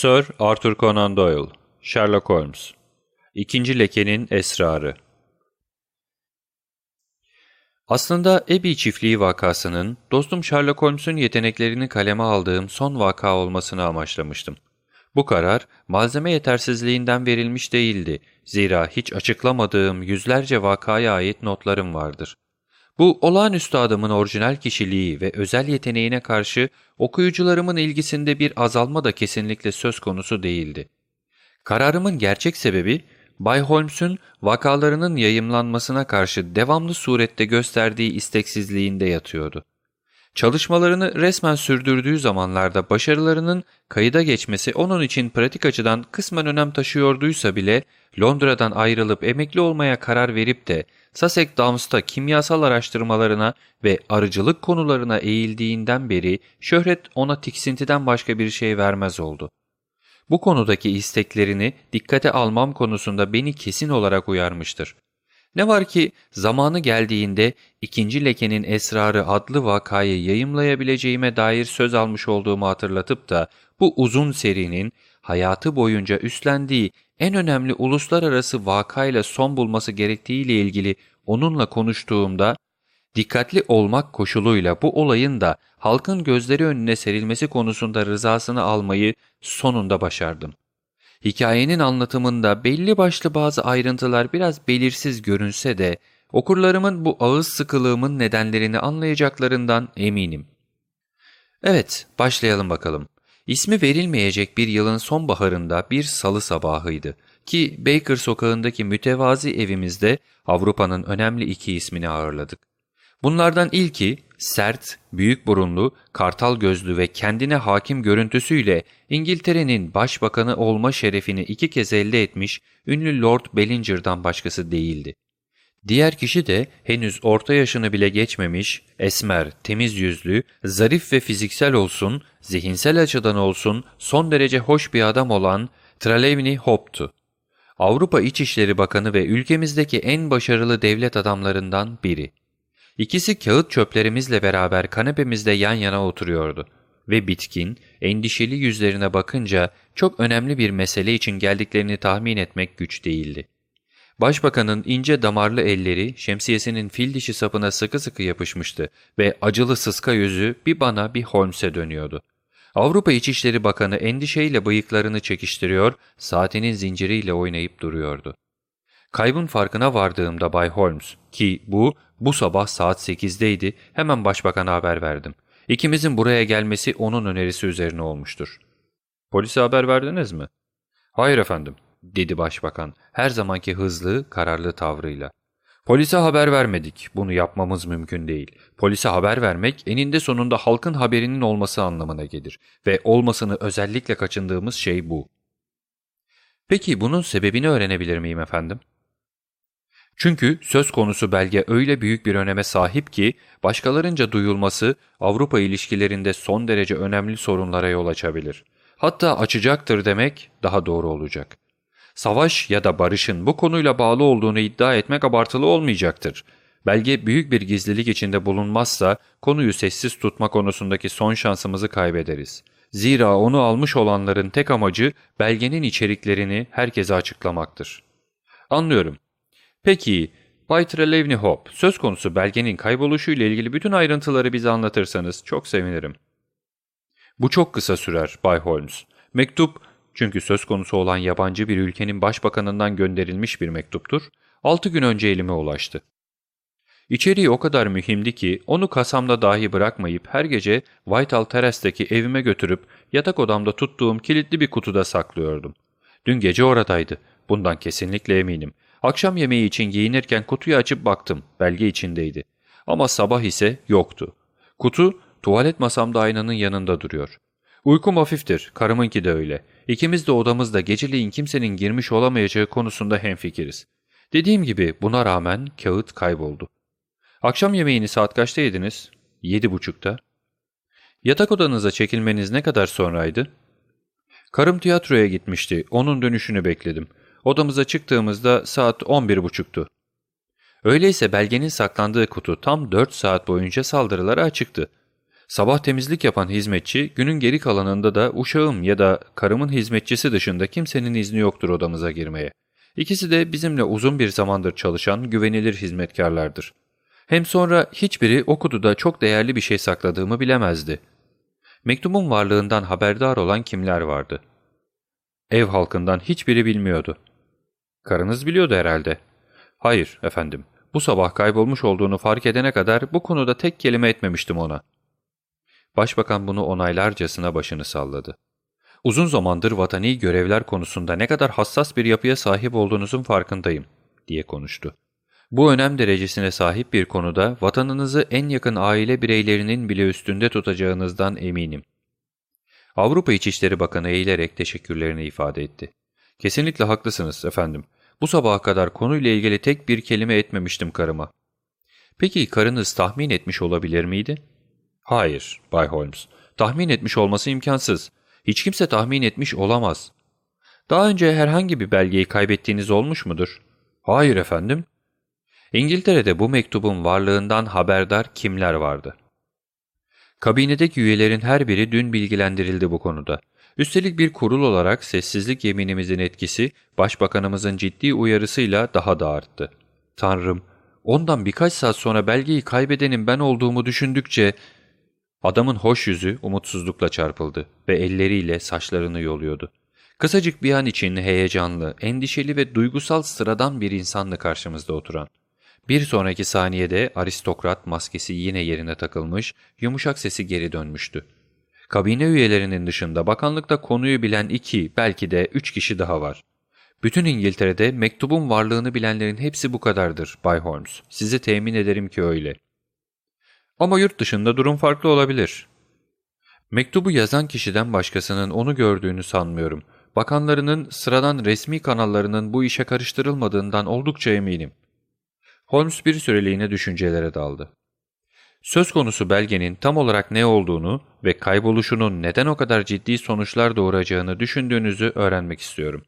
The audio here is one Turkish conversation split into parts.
Sir Arthur Conan Doyle, Sherlock Holmes İkinci Lekenin Esrarı Aslında Abbey çiftliği vakasının dostum Sherlock Holmes'un yeteneklerini kaleme aldığım son vaka olmasını amaçlamıştım. Bu karar malzeme yetersizliğinden verilmiş değildi. Zira hiç açıklamadığım yüzlerce vakaya ait notlarım vardır. Bu olağanüstü adamın orijinal kişiliği ve özel yeteneğine karşı okuyucularımın ilgisinde bir azalma da kesinlikle söz konusu değildi. Kararımın gerçek sebebi Bay Holmes'un vakalarının yayımlanmasına karşı devamlı surette gösterdiği isteksizliğinde yatıyordu. Çalışmalarını resmen sürdürdüğü zamanlarda başarılarının kayıda geçmesi onun için pratik açıdan kısmen önem taşıyorduysa bile Londra'dan ayrılıp emekli olmaya karar verip de Sussex Downs'ta kimyasal araştırmalarına ve arıcılık konularına eğildiğinden beri şöhret ona tiksintiden başka bir şey vermez oldu. Bu konudaki isteklerini dikkate almam konusunda beni kesin olarak uyarmıştır. Ne var ki zamanı geldiğinde ikinci lekenin esrarı adlı vakayı yayımlayabileceğime dair söz almış olduğumu hatırlatıp da bu uzun serinin hayatı boyunca üstlendiği en önemli uluslararası vakayla son bulması gerektiğiyle ilgili onunla konuştuğumda dikkatli olmak koşuluyla bu olayın da halkın gözleri önüne serilmesi konusunda rızasını almayı sonunda başardım. Hikayenin anlatımında belli başlı bazı ayrıntılar biraz belirsiz görünse de okurlarımın bu ağız sıkılığımın nedenlerini anlayacaklarından eminim. Evet, başlayalım bakalım. İsmi verilmeyecek bir yılın sonbaharında bir salı sabahıydı ki Baker sokağındaki mütevazi evimizde Avrupa'nın önemli iki ismini ağırladık. Bunlardan ilki sert, büyük burunlu, kartal gözlü ve kendine hakim görüntüsüyle İngiltere'nin başbakanı olma şerefini iki kez elde etmiş ünlü Lord Bellinger'dan başkası değildi. Diğer kişi de henüz orta yaşını bile geçmemiş, esmer, temiz yüzlü, zarif ve fiziksel olsun, zihinsel açıdan olsun son derece hoş bir adam olan Trelawney Hope'tu. Avrupa İçişleri Bakanı ve ülkemizdeki en başarılı devlet adamlarından biri. İkisi kağıt çöplerimizle beraber kanepemizde yan yana oturuyordu ve bitkin, endişeli yüzlerine bakınca çok önemli bir mesele için geldiklerini tahmin etmek güç değildi. Başbakanın ince damarlı elleri şemsiyesinin fil dişi sapına sıkı sıkı yapışmıştı ve acılı sıska yüzü bir bana bir Holmes'e dönüyordu. Avrupa İçişleri Bakanı endişeyle bıyıklarını çekiştiriyor, saatinin zinciriyle oynayıp duruyordu. Kaybın farkına vardığımda Bay Holmes ki bu bu sabah saat 8'deydi hemen başbakana haber verdim. İkimizin buraya gelmesi onun önerisi üzerine olmuştur. Polise haber verdiniz mi? Hayır efendim dedi başbakan her zamanki hızlı kararlı tavrıyla. Polise haber vermedik. Bunu yapmamız mümkün değil. Polise haber vermek eninde sonunda halkın haberinin olması anlamına gelir ve olmasını özellikle kaçındığımız şey bu. Peki bunun sebebini öğrenebilir miyim efendim? Çünkü söz konusu belge öyle büyük bir öneme sahip ki başkalarınca duyulması Avrupa ilişkilerinde son derece önemli sorunlara yol açabilir. Hatta açacaktır demek daha doğru olacak. Savaş ya da barışın bu konuyla bağlı olduğunu iddia etmek abartılı olmayacaktır. Belge büyük bir gizlilik içinde bulunmazsa konuyu sessiz tutma konusundaki son şansımızı kaybederiz. Zira onu almış olanların tek amacı belgenin içeriklerini herkese açıklamaktır. Anlıyorum. Peki, Bay Trelawney Hope, söz konusu belgenin kayboluşuyla ilgili bütün ayrıntıları bize anlatırsanız çok sevinirim. Bu çok kısa sürer, Bay Holmes. Mektup, çünkü söz konusu olan yabancı bir ülkenin başbakanından gönderilmiş bir mektuptur, altı gün önce elime ulaştı. İçeriği o kadar mühimdi ki onu kasamda dahi bırakmayıp her gece Whitehall Terrace'deki evime götürüp yatak odamda tuttuğum kilitli bir kutuda saklıyordum. Dün gece oradaydı. Bundan kesinlikle eminim. Akşam yemeği için giyinirken kutuyu açıp baktım. Belge içindeydi. Ama sabah ise yoktu. Kutu tuvalet masamda aynanın yanında duruyor. Uykum hafiftir, karımınki de öyle. İkimiz de odamızda geceliğin kimsenin girmiş olamayacağı konusunda hemfikiriz. Dediğim gibi buna rağmen kağıt kayboldu. Akşam yemeğini saat kaçta yediniz? Yedi buçukta. Yatak odanıza çekilmeniz ne kadar sonraydı? Karım tiyatroya gitmişti. Onun dönüşünü bekledim. Odamıza çıktığımızda saat on bir buçuktu. Öyleyse belgenin saklandığı kutu tam dört saat boyunca saldırılara açıktı. Sabah temizlik yapan hizmetçi günün geri kalanında da uşağım ya da karımın hizmetçisi dışında kimsenin izni yoktur odamıza girmeye. İkisi de bizimle uzun bir zamandır çalışan güvenilir hizmetkarlardır. Hem sonra hiçbiri o kutuda çok değerli bir şey sakladığımı bilemezdi. Mektubun varlığından haberdar olan kimler vardı? Ev halkından hiçbiri bilmiyordu. Karınız biliyordu herhalde. Hayır efendim, bu sabah kaybolmuş olduğunu fark edene kadar bu konuda tek kelime etmemiştim ona. Başbakan bunu onaylarcasına başını salladı. Uzun zamandır vatani görevler konusunda ne kadar hassas bir yapıya sahip olduğunuzun farkındayım, diye konuştu. Bu önem derecesine sahip bir konuda vatanınızı en yakın aile bireylerinin bile üstünde tutacağınızdan eminim. Avrupa İçişleri Bakanı eğilerek teşekkürlerini ifade etti. Kesinlikle haklısınız efendim. Bu sabaha kadar konuyla ilgili tek bir kelime etmemiştim karıma. Peki karınız tahmin etmiş olabilir miydi? Hayır, Bay Holmes. Tahmin etmiş olması imkansız. Hiç kimse tahmin etmiş olamaz. Daha önce herhangi bir belgeyi kaybettiğiniz olmuş mudur? Hayır efendim. İngiltere'de bu mektubun varlığından haberdar kimler vardı? Kabinedeki üyelerin her biri dün bilgilendirildi bu konuda. Üstelik bir kurul olarak sessizlik yeminimizin etkisi başbakanımızın ciddi uyarısıyla daha da arttı. Tanrım, ondan birkaç saat sonra belgeyi kaybedenin ben olduğumu düşündükçe Adamın hoş yüzü umutsuzlukla çarpıldı ve elleriyle saçlarını yoluyordu. Kısacık bir an için heyecanlı, endişeli ve duygusal sıradan bir insanlı karşımızda oturan. Bir sonraki saniyede aristokrat maskesi yine yerine takılmış, yumuşak sesi geri dönmüştü. Kabine üyelerinin dışında bakanlıkta konuyu bilen iki, belki de üç kişi daha var. Bütün İngiltere'de mektubun varlığını bilenlerin hepsi bu kadardır Bay Holmes. Sizi temin ederim ki öyle. Ama yurt dışında durum farklı olabilir. Mektubu yazan kişiden başkasının onu gördüğünü sanmıyorum. Bakanlarının sıradan resmi kanallarının bu işe karıştırılmadığından oldukça eminim. Holmes bir süreliğine düşüncelere daldı. Söz konusu belgenin tam olarak ne olduğunu ve kayboluşunun neden o kadar ciddi sonuçlar doğuracağını düşündüğünüzü öğrenmek istiyorum.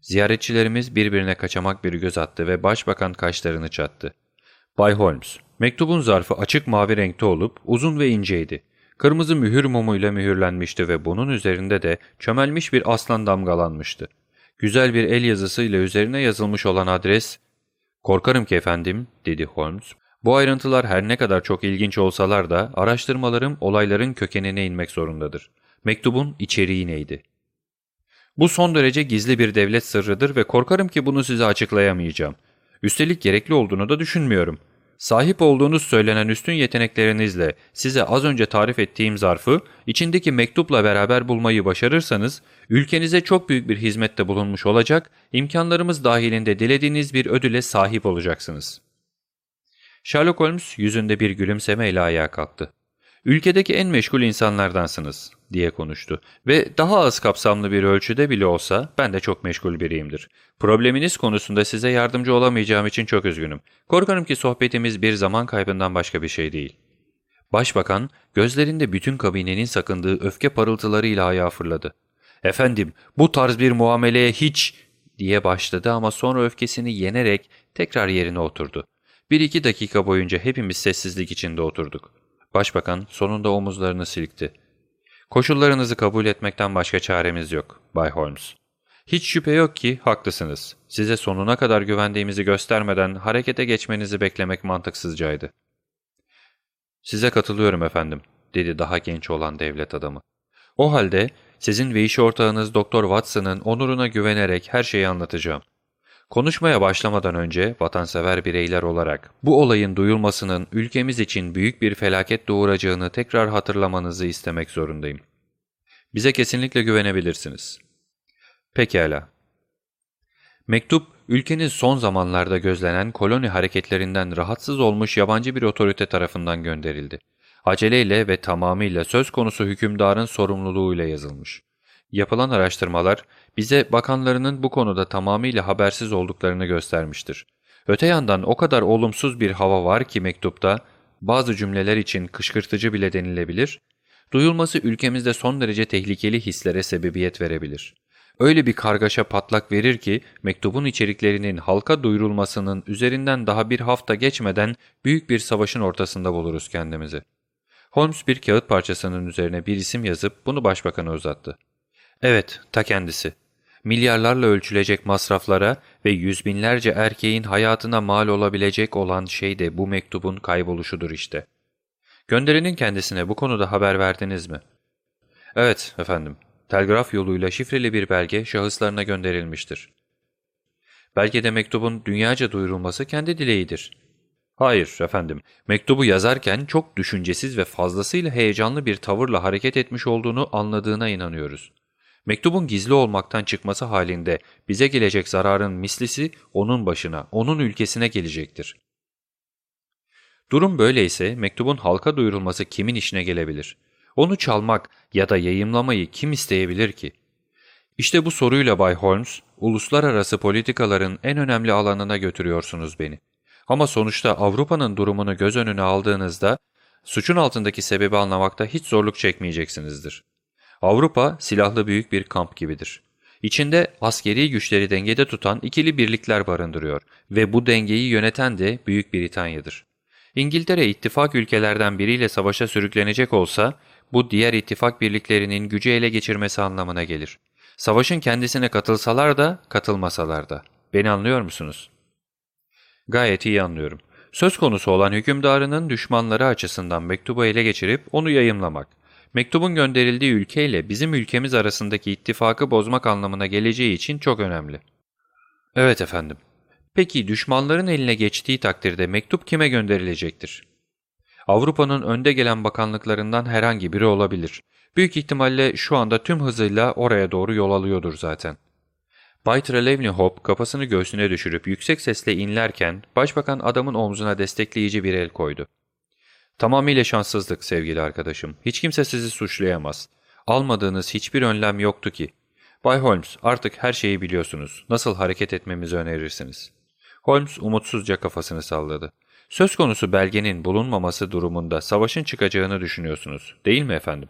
Ziyaretçilerimiz birbirine kaçamak bir göz attı ve başbakan kaşlarını çattı. Bay Holmes, mektubun zarfı açık mavi renkte olup uzun ve inceydi. Kırmızı mühür mumuyla mühürlenmişti ve bunun üzerinde de çömelmiş bir aslan damgalanmıştı. Güzel bir el yazısıyla üzerine yazılmış olan adres, ''Korkarım ki efendim'' dedi Holmes. Bu ayrıntılar her ne kadar çok ilginç olsalar da araştırmalarım olayların kökenine inmek zorundadır. Mektubun içeriği neydi? Bu son derece gizli bir devlet sırrıdır ve korkarım ki bunu size açıklayamayacağım. Üstelik gerekli olduğunu da düşünmüyorum. Sahip olduğunuz söylenen üstün yeteneklerinizle size az önce tarif ettiğim zarfı içindeki mektupla beraber bulmayı başarırsanız ülkenize çok büyük bir hizmette bulunmuş olacak, imkanlarımız dahilinde dilediğiniz bir ödüle sahip olacaksınız. Sherlock Holmes yüzünde bir gülümsemeyle ayağa kalktı. Ülkedeki en meşgul insanlardansınız diye konuştu ve daha az kapsamlı bir ölçüde bile olsa ben de çok meşgul biriyimdir. Probleminiz konusunda size yardımcı olamayacağım için çok üzgünüm. Korkarım ki sohbetimiz bir zaman kaybından başka bir şey değil. Başbakan gözlerinde bütün kabinenin sakındığı öfke parıltılarıyla ayağa fırladı. Efendim bu tarz bir muameleye hiç diye başladı ama sonra öfkesini yenerek tekrar yerine oturdu. Bir iki dakika boyunca hepimiz sessizlik içinde oturduk. Başbakan sonunda omuzlarını silkti. Koşullarınızı kabul etmekten başka çaremiz yok, Bay Holmes. Hiç şüphe yok ki haklısınız. Size sonuna kadar güvendiğimizi göstermeden harekete geçmenizi beklemek mantıksızcaydı. Size katılıyorum efendim, dedi daha genç olan devlet adamı. O halde sizin ve iş ortağınız Doktor Watson'ın onuruna güvenerek her şeyi anlatacağım. Konuşmaya başlamadan önce vatansever bireyler olarak bu olayın duyulmasının ülkemiz için büyük bir felaket doğuracağını tekrar hatırlamanızı istemek zorundayım. Bize kesinlikle güvenebilirsiniz. Pekala. Mektup, ülkenin son zamanlarda gözlenen koloni hareketlerinden rahatsız olmuş yabancı bir otorite tarafından gönderildi. Aceleyle ve tamamıyla söz konusu hükümdarın sorumluluğuyla yazılmış. Yapılan araştırmalar bize bakanlarının bu konuda tamamıyla habersiz olduklarını göstermiştir. Öte yandan o kadar olumsuz bir hava var ki mektupta, bazı cümleler için kışkırtıcı bile denilebilir, duyulması ülkemizde son derece tehlikeli hislere sebebiyet verebilir. Öyle bir kargaşa patlak verir ki mektubun içeriklerinin halka duyurulmasının üzerinden daha bir hafta geçmeden büyük bir savaşın ortasında buluruz kendimizi. Holmes bir kağıt parçasının üzerine bir isim yazıp bunu başbakana uzattı. Evet, ta kendisi. Milyarlarla ölçülecek masraflara ve yüz binlerce erkeğin hayatına mal olabilecek olan şey de bu mektubun kayboluşudur işte. Gönderinin kendisine bu konuda haber verdiniz mi? Evet efendim. Telgraf yoluyla şifreli bir belge şahıslarına gönderilmiştir. Belgede mektubun dünyaca duyurulması kendi dileğidir. Hayır efendim, mektubu yazarken çok düşüncesiz ve fazlasıyla heyecanlı bir tavırla hareket etmiş olduğunu anladığına inanıyoruz. Mektubun gizli olmaktan çıkması halinde bize gelecek zararın mislisi onun başına, onun ülkesine gelecektir. Durum böyleyse mektubun halka duyurulması kimin işine gelebilir? Onu çalmak ya da yayımlamayı kim isteyebilir ki? İşte bu soruyla Bay Holmes, uluslararası politikaların en önemli alanına götürüyorsunuz beni. Ama sonuçta Avrupa'nın durumunu göz önüne aldığınızda suçun altındaki sebebi anlamakta hiç zorluk çekmeyeceksinizdir. Avrupa silahlı büyük bir kamp gibidir. İçinde askeri güçleri dengede tutan ikili birlikler barındırıyor ve bu dengeyi yöneten de Büyük Britanya'dır. İngiltere ittifak ülkelerden biriyle savaşa sürüklenecek olsa bu diğer ittifak birliklerinin gücü ele geçirmesi anlamına gelir. Savaşın kendisine katılsalar da katılmasalar da. Beni anlıyor musunuz? Gayet iyi anlıyorum. Söz konusu olan hükümdarının düşmanları açısından mektubu ele geçirip onu yayımlamak. Mektubun gönderildiği ülkeyle bizim ülkemiz arasındaki ittifakı bozmak anlamına geleceği için çok önemli. Evet efendim. Peki düşmanların eline geçtiği takdirde mektup kime gönderilecektir? Avrupa'nın önde gelen bakanlıklarından herhangi biri olabilir. Büyük ihtimalle şu anda tüm hızıyla oraya doğru yol alıyordur zaten. Bay Trelawney Hop kafasını göğsüne düşürüp yüksek sesle inlerken başbakan adamın omzuna destekleyici bir el koydu. Tamamıyla şanssızlık sevgili arkadaşım. Hiç kimse sizi suçlayamaz. Almadığınız hiçbir önlem yoktu ki. Bay Holmes artık her şeyi biliyorsunuz. Nasıl hareket etmemizi önerirsiniz? Holmes umutsuzca kafasını salladı. Söz konusu belgenin bulunmaması durumunda savaşın çıkacağını düşünüyorsunuz, değil mi efendim?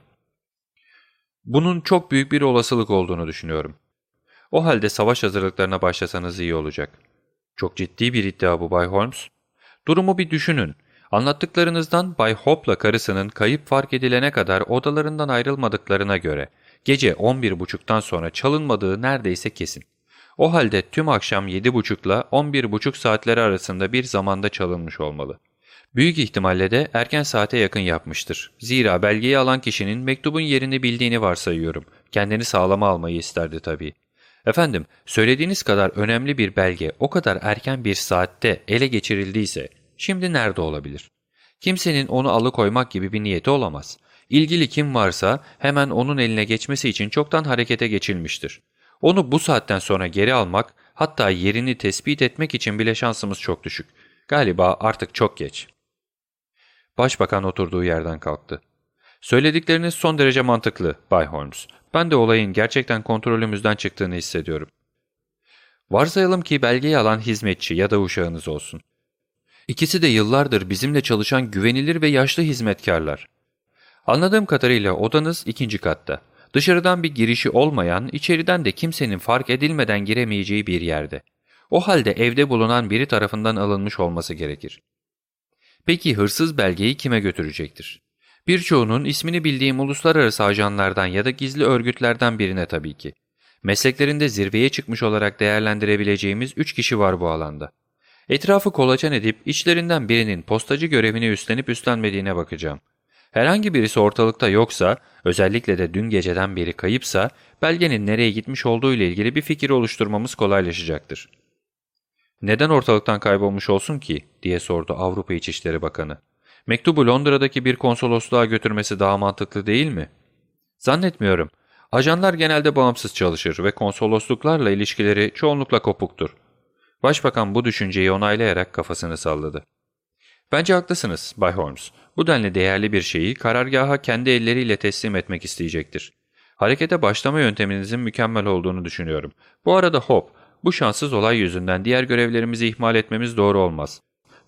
Bunun çok büyük bir olasılık olduğunu düşünüyorum. O halde savaş hazırlıklarına başlasanız iyi olacak. Çok ciddi bir iddia bu Bay Holmes. Durumu bir düşünün. Anlattıklarınızdan Bay Hop'la karısının kayıp fark edilene kadar odalarından ayrılmadıklarına göre gece 11.30'dan sonra çalınmadığı neredeyse kesin. O halde tüm akşam 7.30 ile 11.30 saatleri arasında bir zamanda çalınmış olmalı. Büyük ihtimalle de erken saate yakın yapmıştır. Zira belgeyi alan kişinin mektubun yerini bildiğini varsayıyorum. Kendini sağlama almayı isterdi tabii. Efendim, söylediğiniz kadar önemli bir belge o kadar erken bir saatte ele geçirildiyse şimdi nerede olabilir? Kimsenin onu alıkoymak gibi bir niyeti olamaz. İlgili kim varsa hemen onun eline geçmesi için çoktan harekete geçilmiştir. Onu bu saatten sonra geri almak, hatta yerini tespit etmek için bile şansımız çok düşük. Galiba artık çok geç. Başbakan oturduğu yerden kalktı. Söyledikleriniz son derece mantıklı, Bay Holmes. Ben de olayın gerçekten kontrolümüzden çıktığını hissediyorum. Varsayalım ki belgeyi alan hizmetçi ya da uşağınız olsun. İkisi de yıllardır bizimle çalışan güvenilir ve yaşlı hizmetkarlar. Anladığım kadarıyla odanız ikinci katta. Dışarıdan bir girişi olmayan, içeriden de kimsenin fark edilmeden giremeyeceği bir yerde. O halde evde bulunan biri tarafından alınmış olması gerekir. Peki hırsız belgeyi kime götürecektir? Birçoğunun ismini bildiğim uluslararası ajanlardan ya da gizli örgütlerden birine tabii ki. Mesleklerinde zirveye çıkmış olarak değerlendirebileceğimiz üç kişi var bu alanda. Etrafı kolaçan edip içlerinden birinin postacı görevini üstlenip üstlenmediğine bakacağım. Herhangi birisi ortalıkta yoksa, özellikle de dün geceden beri kayıpsa, belgenin nereye gitmiş olduğu ile ilgili bir fikir oluşturmamız kolaylaşacaktır. ''Neden ortalıktan kaybolmuş olsun ki?'' diye sordu Avrupa İçişleri Bakanı. ''Mektubu Londra'daki bir konsolosluğa götürmesi daha mantıklı değil mi?'' ''Zannetmiyorum. Ajanlar genelde bağımsız çalışır ve konsolosluklarla ilişkileri çoğunlukla kopuktur.'' Başbakan bu düşünceyi onaylayarak kafasını salladı. ''Bence haklısınız Bay Holmes. Bu denli değerli bir şeyi karargaha kendi elleriyle teslim etmek isteyecektir. Harekete başlama yönteminizin mükemmel olduğunu düşünüyorum. Bu arada Hop, bu şanssız olay yüzünden diğer görevlerimizi ihmal etmemiz doğru olmaz.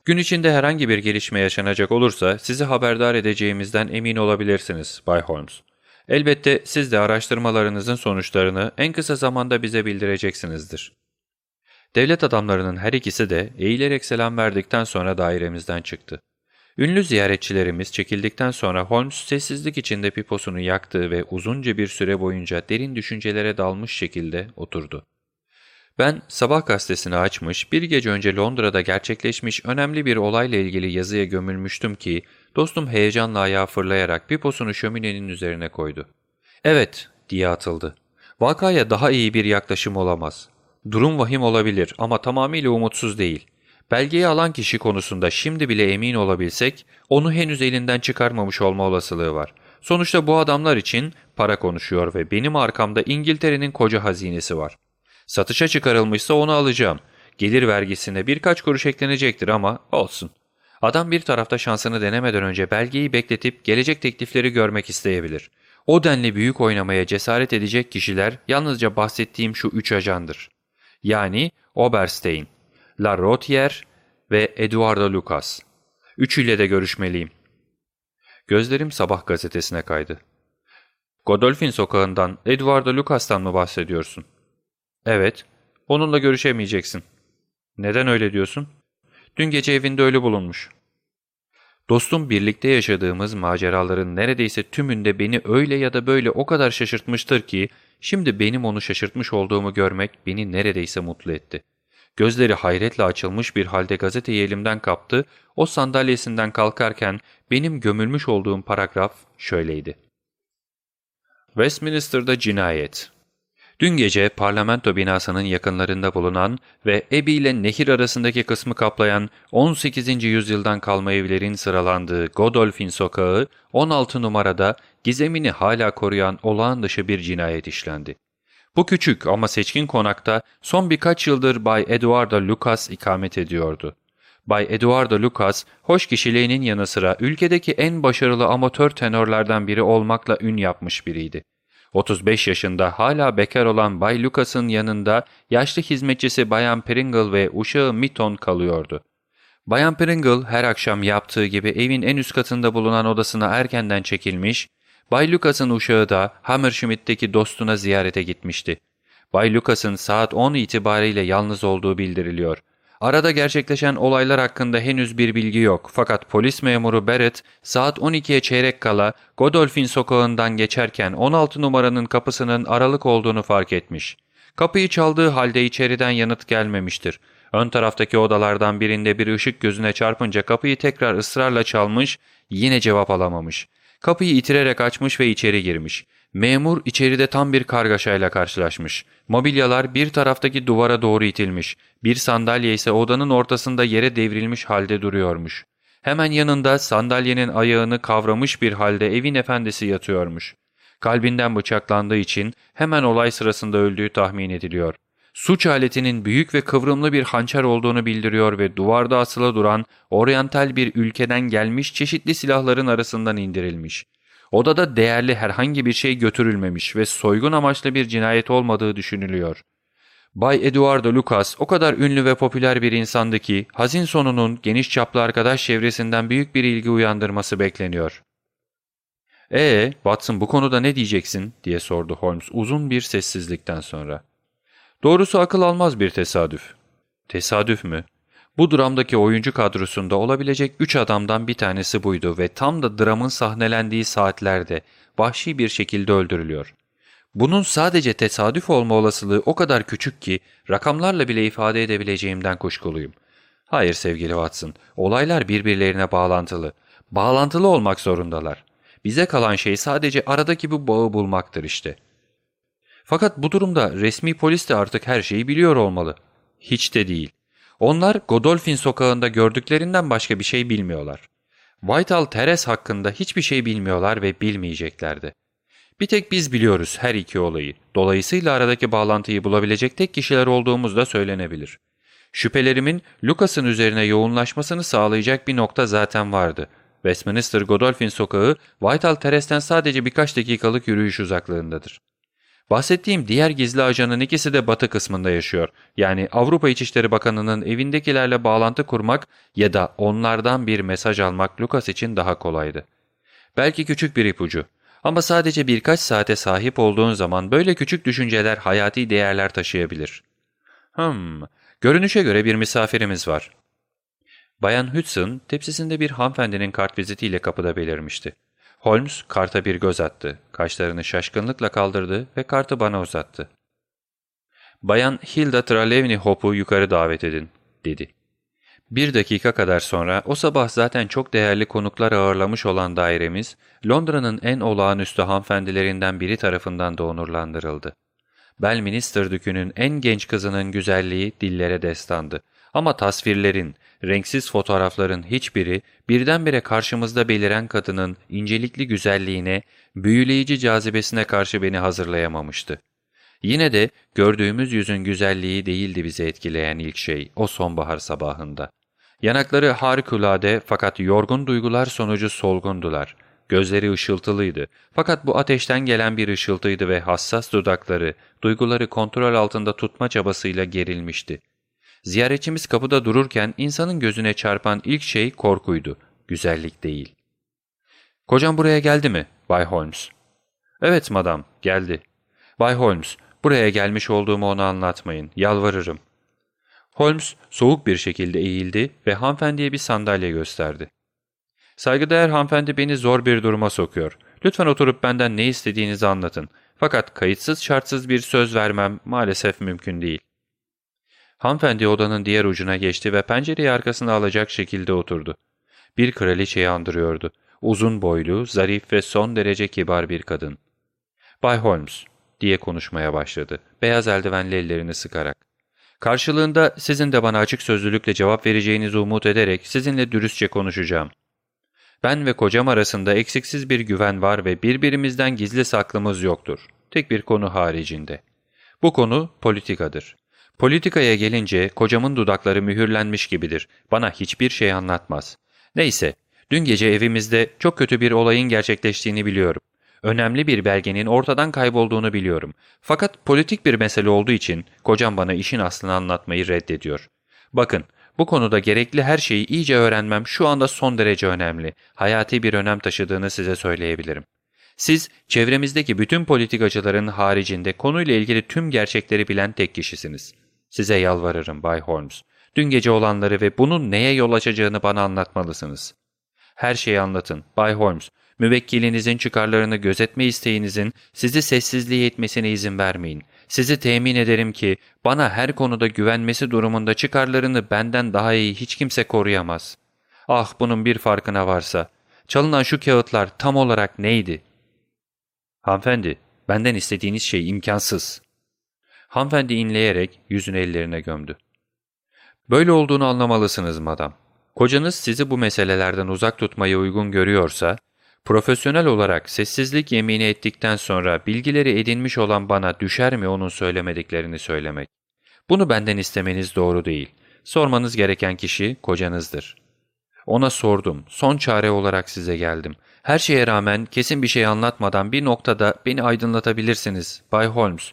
Gün içinde herhangi bir gelişme yaşanacak olursa sizi haberdar edeceğimizden emin olabilirsiniz Bay Holmes. Elbette siz de araştırmalarınızın sonuçlarını en kısa zamanda bize bildireceksinizdir. Devlet adamlarının her ikisi de eğilerek selam verdikten sonra dairemizden çıktı. Ünlü ziyaretçilerimiz çekildikten sonra Holmes sessizlik içinde piposunu yaktığı ve uzunca bir süre boyunca derin düşüncelere dalmış şekilde oturdu. Ben sabah gazetesini açmış, bir gece önce Londra'da gerçekleşmiş önemli bir olayla ilgili yazıya gömülmüştüm ki, dostum heyecanla ayağa fırlayarak piposunu şöminenin üzerine koydu. Evet, diye atıldı. Vakaya daha iyi bir yaklaşım olamaz. Durum vahim olabilir ama tamamıyla umutsuz değil. Belgeyi alan kişi konusunda şimdi bile emin olabilsek, onu henüz elinden çıkarmamış olma olasılığı var. Sonuçta bu adamlar için para konuşuyor ve benim arkamda İngiltere'nin koca hazinesi var. Satışa çıkarılmışsa onu alacağım. Gelir vergisine birkaç kuruş eklenecektir ama olsun. Adam bir tarafta şansını denemeden önce belgeyi bekletip gelecek teklifleri görmek isteyebilir. O denli büyük oynamaya cesaret edecek kişiler yalnızca bahsettiğim şu üç ajandır. Yani Oberstein, La Rotier ve Eduardo Lucas. Üçüyle de görüşmeliyim. Gözlerim sabah gazetesine kaydı. Godolphin sokağından Eduardo Lucas'tan mı bahsediyorsun? Evet, onunla görüşemeyeceksin. Neden öyle diyorsun? Dün gece evinde ölü bulunmuş. Dostum birlikte yaşadığımız maceraların neredeyse tümünde beni öyle ya da böyle o kadar şaşırtmıştır ki, şimdi benim onu şaşırtmış olduğumu görmek beni neredeyse mutlu etti. Gözleri hayretle açılmış bir halde gazeteyi elimden kaptı, o sandalyesinden kalkarken benim gömülmüş olduğum paragraf şöyleydi. Westminster'da cinayet. Dün gece parlamento binasının yakınlarında bulunan ve Ebi ile nehir arasındaki kısmı kaplayan 18. yüzyıldan kalma evlerin sıralandığı Godolphin Sokağı 16 numarada gizemini hala koruyan olağan dışı bir cinayet işlendi. Bu küçük ama seçkin konakta son birkaç yıldır Bay Eduardo Lucas ikamet ediyordu. Bay Eduardo Lucas, hoş kişiliğinin yanı sıra ülkedeki en başarılı amatör tenorlardan biri olmakla ün yapmış biriydi. 35 yaşında hala bekar olan Bay Lucas'ın yanında yaşlı hizmetçisi Bayan Pringle ve uşağı Mitton kalıyordu. Bayan Pringle her akşam yaptığı gibi evin en üst katında bulunan odasına erkenden çekilmiş, Bay Lucas'ın uşağı da Hammersmith'teki dostuna ziyarete gitmişti. Bay Lucas'ın saat 10 itibariyle yalnız olduğu bildiriliyor. Arada gerçekleşen olaylar hakkında henüz bir bilgi yok fakat polis memuru Barrett saat 12'ye çeyrek kala Godolphin sokağından geçerken 16 numaranın kapısının aralık olduğunu fark etmiş. Kapıyı çaldığı halde içeriden yanıt gelmemiştir. Ön taraftaki odalardan birinde bir ışık gözüne çarpınca kapıyı tekrar ısrarla çalmış, yine cevap alamamış. Kapıyı itirerek açmış ve içeri girmiş. Memur içeride tam bir kargaşayla karşılaşmış. Mobilyalar bir taraftaki duvara doğru itilmiş. Bir sandalye ise odanın ortasında yere devrilmiş halde duruyormuş. Hemen yanında sandalyenin ayağını kavramış bir halde evin efendisi yatıyormuş. Kalbinden bıçaklandığı için hemen olay sırasında öldüğü tahmin ediliyor. Suç aletinin büyük ve kıvrımlı bir hançer olduğunu bildiriyor ve duvarda asılı duran oryantal bir ülkeden gelmiş çeşitli silahların arasından indirilmiş. Odada değerli herhangi bir şey götürülmemiş ve soygun amaçlı bir cinayet olmadığı düşünülüyor. Bay Eduardo Lucas o kadar ünlü ve popüler bir insandı ki hazin sonunun geniş çaplı arkadaş çevresinden büyük bir ilgi uyandırması bekleniyor. ''Ee, Watson bu konuda ne diyeceksin?'' diye sordu Holmes uzun bir sessizlikten sonra. ''Doğrusu akıl almaz bir tesadüf.'' ''Tesadüf mü? Bu dramdaki oyuncu kadrosunda olabilecek üç adamdan bir tanesi buydu ve tam da dramın sahnelendiği saatlerde vahşi bir şekilde öldürülüyor. Bunun sadece tesadüf olma olasılığı o kadar küçük ki rakamlarla bile ifade edebileceğimden kuşkuluyum. Hayır sevgili Watson, olaylar birbirlerine bağlantılı. Bağlantılı olmak zorundalar. Bize kalan şey sadece aradaki bu bağı bulmaktır işte. Fakat bu durumda resmi polis de artık her şeyi biliyor olmalı. Hiç de değil. Onlar Godolphin sokağında gördüklerinden başka bir şey bilmiyorlar. Whitehall Teres hakkında hiçbir şey bilmiyorlar ve bilmeyeceklerdi. Bir tek biz biliyoruz her iki olayı. Dolayısıyla aradaki bağlantıyı bulabilecek tek kişiler olduğumuz da söylenebilir. Şüphelerimin Lucas'ın üzerine yoğunlaşmasını sağlayacak bir nokta zaten vardı. Westminster Godolphin sokağı Whitehall Terrace'ten sadece birkaç dakikalık yürüyüş uzaklığındadır. Bahsettiğim diğer gizli ajanın ikisi de batı kısmında yaşıyor. Yani Avrupa İçişleri Bakanı'nın evindekilerle bağlantı kurmak ya da onlardan bir mesaj almak Lucas için daha kolaydı. Belki küçük bir ipucu. Ama sadece birkaç saate sahip olduğun zaman böyle küçük düşünceler hayati değerler taşıyabilir. Hmm, görünüşe göre bir misafirimiz var. Bayan Hudson tepsisinde bir hanımefendinin kartvizitiyle kapıda belirmişti. Holmes karta bir göz attı, kaşlarını şaşkınlıkla kaldırdı ve kartı bana uzattı. ''Bayan Hilda Trelawney Hope'u yukarı davet edin.'' dedi. Bir dakika kadar sonra o sabah zaten çok değerli konuklar ağırlamış olan dairemiz, Londra'nın en olağanüstü hanımefendilerinden biri tarafından da onurlandırıldı. Belminister Dükü'nün en genç kızının güzelliği dillere destandı. Ama tasvirlerin, renksiz fotoğrafların hiçbiri birdenbire karşımızda beliren kadının incelikli güzelliğine, büyüleyici cazibesine karşı beni hazırlayamamıştı. Yine de gördüğümüz yüzün güzelliği değildi bizi etkileyen ilk şey o sonbahar sabahında. Yanakları harikulade fakat yorgun duygular sonucu solgundular. Gözleri ışıltılıydı. Fakat bu ateşten gelen bir ışıltıydı ve hassas dudakları, duyguları kontrol altında tutma çabasıyla gerilmişti. Ziyaretçimiz kapıda dururken insanın gözüne çarpan ilk şey korkuydu, güzellik değil. ''Kocam buraya geldi mi, Bay Holmes?'' ''Evet madam, geldi.'' ''Bay Holmes, buraya gelmiş olduğumu ona anlatmayın, yalvarırım.'' Holmes soğuk bir şekilde eğildi ve hanımefendiye bir sandalye gösterdi. Saygıdeğer hanımefendi beni zor bir duruma sokuyor. Lütfen oturup benden ne istediğinizi anlatın. Fakat kayıtsız şartsız bir söz vermem maalesef mümkün değil. Hanımefendi odanın diğer ucuna geçti ve pencereyi arkasına alacak şekilde oturdu. Bir kraliçeyi andırıyordu. Uzun boylu, zarif ve son derece kibar bir kadın. ''Bay Holmes'' diye konuşmaya başladı, beyaz eldivenli ellerini sıkarak. ''Karşılığında sizin de bana açık sözlülükle cevap vereceğinizi umut ederek sizinle dürüstçe konuşacağım. Ben ve kocam arasında eksiksiz bir güven var ve birbirimizden gizli saklımız yoktur. Tek bir konu haricinde. Bu konu politikadır. Politikaya gelince kocamın dudakları mühürlenmiş gibidir. Bana hiçbir şey anlatmaz. Neyse, dün gece evimizde çok kötü bir olayın gerçekleştiğini biliyorum. Önemli bir belgenin ortadan kaybolduğunu biliyorum. Fakat politik bir mesele olduğu için kocam bana işin aslını anlatmayı reddediyor. Bakın, bu konuda gerekli her şeyi iyice öğrenmem şu anda son derece önemli. Hayati bir önem taşıdığını size söyleyebilirim. Siz, çevremizdeki bütün politikacıların haricinde konuyla ilgili tüm gerçekleri bilen tek kişisiniz. Size yalvarırım Bay Holmes. Dün gece olanları ve bunun neye yol açacağını bana anlatmalısınız. Her şeyi anlatın Bay Holmes. Müvekkilinizin çıkarlarını gözetme isteğinizin sizi sessizliğe etmesine izin vermeyin. Sizi temin ederim ki bana her konuda güvenmesi durumunda çıkarlarını benden daha iyi hiç kimse koruyamaz. Ah bunun bir farkına varsa. Çalınan şu kağıtlar tam olarak neydi? Hanımefendi, benden istediğiniz şey imkansız. Hanımefendi inleyerek yüzünü ellerine gömdü. Böyle olduğunu anlamalısınız madam. Kocanız sizi bu meselelerden uzak tutmayı uygun görüyorsa, profesyonel olarak sessizlik yemini ettikten sonra bilgileri edinmiş olan bana düşer mi onun söylemediklerini söylemek? Bunu benden istemeniz doğru değil. Sormanız gereken kişi kocanızdır. Ona sordum, son çare olarak size geldim. Her şeye rağmen kesin bir şey anlatmadan bir noktada beni aydınlatabilirsiniz, Bay Holmes.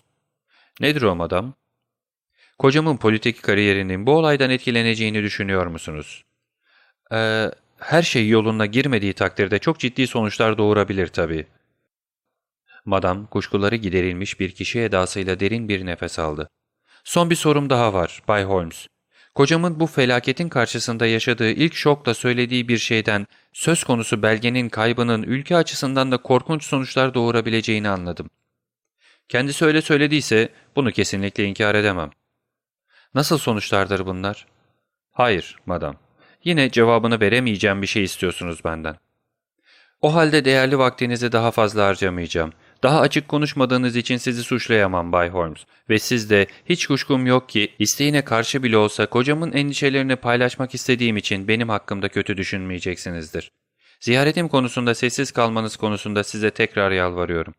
Nedir o madam? Kocamın politik kariyerinin bu olaydan etkileneceğini düşünüyor musunuz? Ee, her şey yoluna girmediği takdirde çok ciddi sonuçlar doğurabilir tabii. Madam kuşkuları giderilmiş bir kişi edasıyla derin bir nefes aldı. Son bir sorum daha var Bay Holmes. Kocamın bu felaketin karşısında yaşadığı ilk şokla söylediği bir şeyden söz konusu belgenin kaybının ülke açısından da korkunç sonuçlar doğurabileceğini anladım. Kendisi öyle söylediyse bunu kesinlikle inkar edemem. Nasıl sonuçlardır bunlar? Hayır, madam. Yine cevabını veremeyeceğim bir şey istiyorsunuz benden. O halde değerli vaktinizi daha fazla harcamayacağım. Daha açık konuşmadığınız için sizi suçlayamam Bay Holmes. Ve siz de hiç kuşkum yok ki isteğine karşı bile olsa kocamın endişelerini paylaşmak istediğim için benim hakkımda kötü düşünmeyeceksinizdir. Ziyaretim konusunda sessiz kalmanız konusunda size tekrar yalvarıyorum.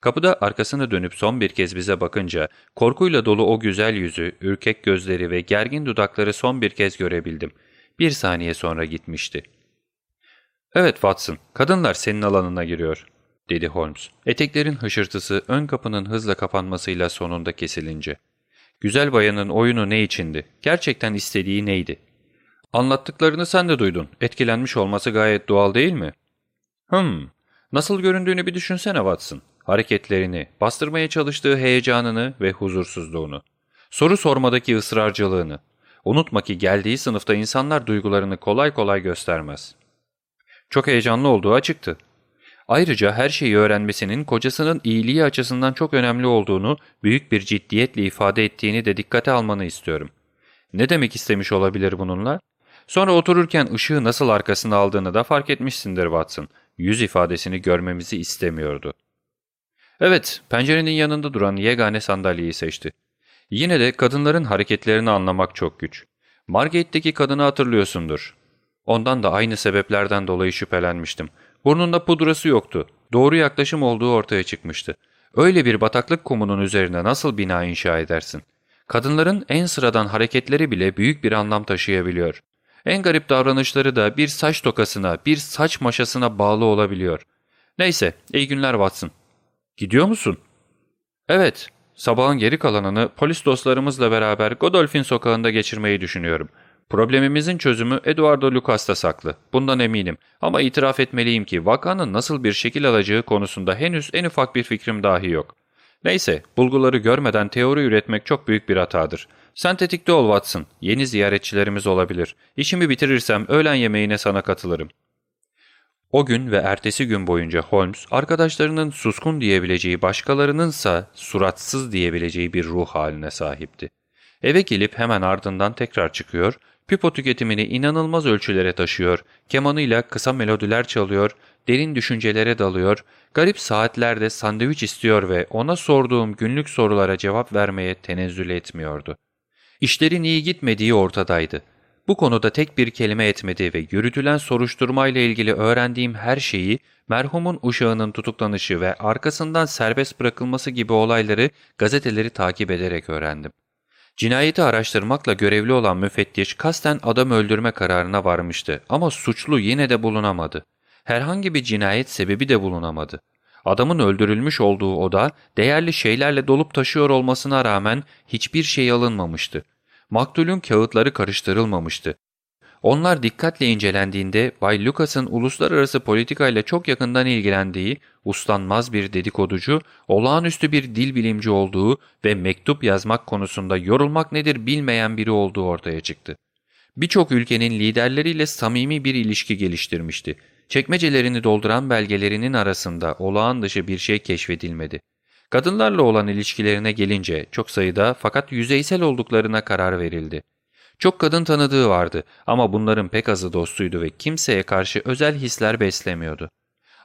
Kapıda arkasını dönüp son bir kez bize bakınca korkuyla dolu o güzel yüzü, ürkek gözleri ve gergin dudakları son bir kez görebildim. Bir saniye sonra gitmişti. ''Evet Watson, kadınlar senin alanına giriyor.'' dedi Holmes. Eteklerin hışırtısı ön kapının hızla kapanmasıyla sonunda kesilince. Güzel bayanın oyunu ne içindi? Gerçekten istediği neydi? Anlattıklarını sen de duydun. Etkilenmiş olması gayet doğal değil mi? Hım, nasıl göründüğünü bir düşünsene Watson hareketlerini, bastırmaya çalıştığı heyecanını ve huzursuzluğunu, soru sormadaki ısrarcılığını. Unutma ki geldiği sınıfta insanlar duygularını kolay kolay göstermez. Çok heyecanlı olduğu açıktı. Ayrıca her şeyi öğrenmesinin kocasının iyiliği açısından çok önemli olduğunu büyük bir ciddiyetle ifade ettiğini de dikkate almanı istiyorum. Ne demek istemiş olabilir bununla? Sonra otururken ışığı nasıl arkasına aldığını da fark etmişsindir Watson. Yüz ifadesini görmemizi istemiyordu. Evet, pencerenin yanında duran yegane sandalyeyi seçti. Yine de kadınların hareketlerini anlamak çok güç. Margate'deki kadını hatırlıyorsundur. Ondan da aynı sebeplerden dolayı şüphelenmiştim. Burnunda pudrası yoktu. Doğru yaklaşım olduğu ortaya çıkmıştı. Öyle bir bataklık kumunun üzerine nasıl bina inşa edersin? Kadınların en sıradan hareketleri bile büyük bir anlam taşıyabiliyor. En garip davranışları da bir saç tokasına, bir saç maşasına bağlı olabiliyor. Neyse, iyi günler Watson. Gidiyor musun? Evet, sabahın geri kalanını polis dostlarımızla beraber Godolphin sokağında geçirmeyi düşünüyorum. Problemimizin çözümü Eduardo Lucas'ta saklı. Bundan eminim. Ama itiraf etmeliyim ki vakanın nasıl bir şekil alacağı konusunda henüz en ufak bir fikrim dahi yok. Neyse, bulguları görmeden teori üretmek çok büyük bir hatadır. Sen tetikte ol Watson. Yeni ziyaretçilerimiz olabilir. İşimi bitirirsem öğlen yemeğine sana katılırım. O gün ve ertesi gün boyunca Holmes, arkadaşlarının suskun diyebileceği başkalarınınsa suratsız diyebileceği bir ruh haline sahipti. Eve gelip hemen ardından tekrar çıkıyor, pipo tüketimini inanılmaz ölçülere taşıyor, kemanıyla kısa melodiler çalıyor, derin düşüncelere dalıyor, garip saatlerde sandviç istiyor ve ona sorduğum günlük sorulara cevap vermeye tenezzül etmiyordu. İşlerin iyi gitmediği ortadaydı. Bu konuda tek bir kelime etmedi ve yürütülen soruşturmayla ilgili öğrendiğim her şeyi, merhumun uşağının tutuklanışı ve arkasından serbest bırakılması gibi olayları gazeteleri takip ederek öğrendim. Cinayeti araştırmakla görevli olan müfettiş kasten adam öldürme kararına varmıştı ama suçlu yine de bulunamadı. Herhangi bir cinayet sebebi de bulunamadı. Adamın öldürülmüş olduğu oda değerli şeylerle dolup taşıyor olmasına rağmen hiçbir şey alınmamıştı. Maktulün kağıtları karıştırılmamıştı. Onlar dikkatle incelendiğinde Bay Lucas'ın uluslararası politikayla çok yakından ilgilendiği, uslanmaz bir dedikoducu, olağanüstü bir dil bilimci olduğu ve mektup yazmak konusunda yorulmak nedir bilmeyen biri olduğu ortaya çıktı. Birçok ülkenin liderleriyle samimi bir ilişki geliştirmişti. Çekmecelerini dolduran belgelerinin arasında olağan dışı bir şey keşfedilmedi. Kadınlarla olan ilişkilerine gelince çok sayıda fakat yüzeysel olduklarına karar verildi. Çok kadın tanıdığı vardı ama bunların pek azı dostuydu ve kimseye karşı özel hisler beslemiyordu.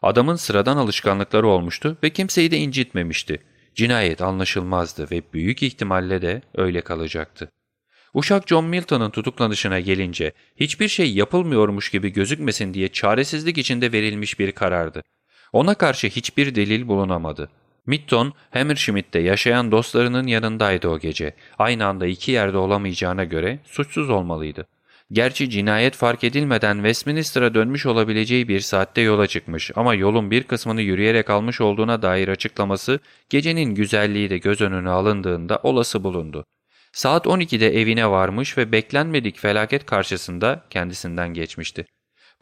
Adamın sıradan alışkanlıkları olmuştu ve kimseyi de incitmemişti. Cinayet anlaşılmazdı ve büyük ihtimalle de öyle kalacaktı. Uşak John Milton'ın tutuklanışına gelince hiçbir şey yapılmıyormuş gibi gözükmesin diye çaresizlik içinde verilmiş bir karardı. Ona karşı hiçbir delil bulunamadı. Mitton, Hammersmith'te yaşayan dostlarının yanındaydı o gece. Aynı anda iki yerde olamayacağına göre suçsuz olmalıydı. Gerçi cinayet fark edilmeden Westminster'a dönmüş olabileceği bir saatte yola çıkmış ama yolun bir kısmını yürüyerek almış olduğuna dair açıklaması gecenin güzelliği de göz önüne alındığında olası bulundu. Saat 12'de evine varmış ve beklenmedik felaket karşısında kendisinden geçmişti.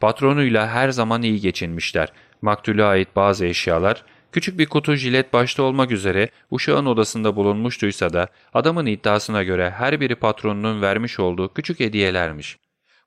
Patronuyla her zaman iyi geçinmişler. Maktule ait bazı eşyalar, küçük bir kutu jilet başta olmak üzere uşağın odasında bulunmuştuysa da adamın iddiasına göre her biri patronunun vermiş olduğu küçük hediyelermiş.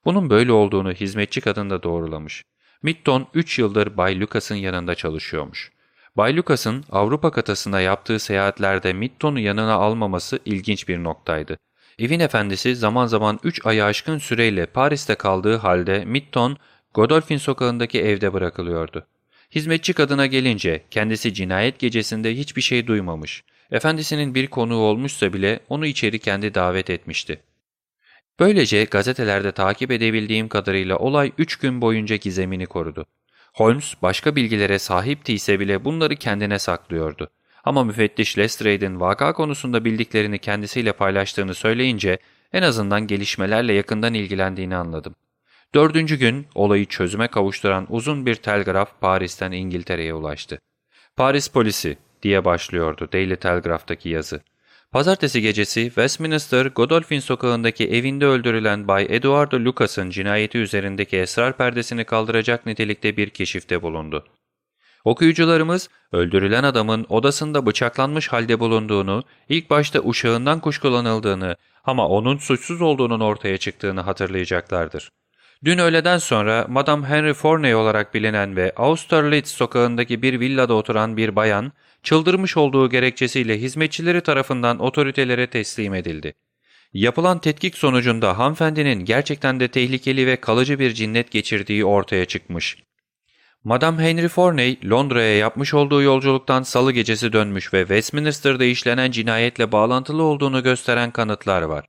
Bunun böyle olduğunu hizmetçi kadın da doğrulamış. Mitton 3 yıldır Bay Lucas'ın yanında çalışıyormuş. Bay Lucas'ın Avrupa kıtasına yaptığı seyahatlerde Mitton'u yanına almaması ilginç bir noktaydı. Evin efendisi zaman zaman 3 aya aşkın süreyle Paris'te kaldığı halde Mitton, Godolphin sokağındaki evde bırakılıyordu. Hizmetçi kadına gelince kendisi cinayet gecesinde hiçbir şey duymamış. Efendisinin bir konuğu olmuşsa bile onu içeri kendi davet etmişti. Böylece gazetelerde takip edebildiğim kadarıyla olay 3 gün boyunca gizemini korudu. Holmes başka bilgilere sahipti ise bile bunları kendine saklıyordu. Ama müfettiş Lestrade'in vaka konusunda bildiklerini kendisiyle paylaştığını söyleyince en azından gelişmelerle yakından ilgilendiğini anladım. Dördüncü gün olayı çözüme kavuşturan uzun bir telgraf Paris'ten İngiltere'ye ulaştı. Paris polisi diye başlıyordu Daily Telegraph'taki yazı. Pazartesi gecesi Westminster Godolphin sokağındaki evinde öldürülen Bay Eduardo Lucas'ın cinayeti üzerindeki esrar perdesini kaldıracak nitelikte bir keşifte bulundu. Okuyucularımız öldürülen adamın odasında bıçaklanmış halde bulunduğunu, ilk başta uşağından kuşkulanıldığını ama onun suçsuz olduğunun ortaya çıktığını hatırlayacaklardır. Dün öğleden sonra Madame Henry Forney olarak bilinen ve Austerlitz sokağındaki bir villada oturan bir bayan, çıldırmış olduğu gerekçesiyle hizmetçileri tarafından otoritelere teslim edildi. Yapılan tetkik sonucunda hanımefendinin gerçekten de tehlikeli ve kalıcı bir cinnet geçirdiği ortaya çıkmış. Madame Henry Forney, Londra'ya yapmış olduğu yolculuktan salı gecesi dönmüş ve Westminster'da işlenen cinayetle bağlantılı olduğunu gösteren kanıtlar var.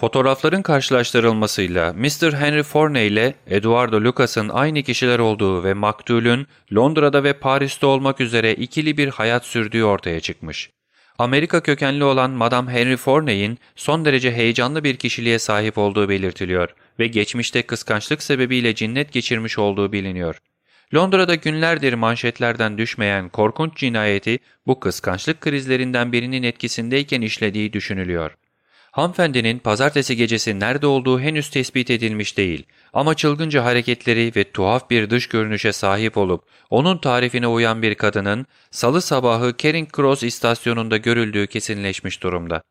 Fotoğrafların karşılaştırılmasıyla Mr. Henry Forney ile Eduardo Lucas'ın aynı kişiler olduğu ve maktulün Londra'da ve Paris'te olmak üzere ikili bir hayat sürdüğü ortaya çıkmış. Amerika kökenli olan Madame Henry Forney'in son derece heyecanlı bir kişiliğe sahip olduğu belirtiliyor ve geçmişte kıskançlık sebebiyle cinnet geçirmiş olduğu biliniyor. Londra'da günlerdir manşetlerden düşmeyen korkunç cinayeti bu kıskançlık krizlerinden birinin etkisindeyken işlediği düşünülüyor. Hanımefendinin pazartesi gecesi nerede olduğu henüz tespit edilmiş değil ama çılgınca hareketleri ve tuhaf bir dış görünüşe sahip olup onun tarifine uyan bir kadının salı sabahı Kering Cross istasyonunda görüldüğü kesinleşmiş durumda.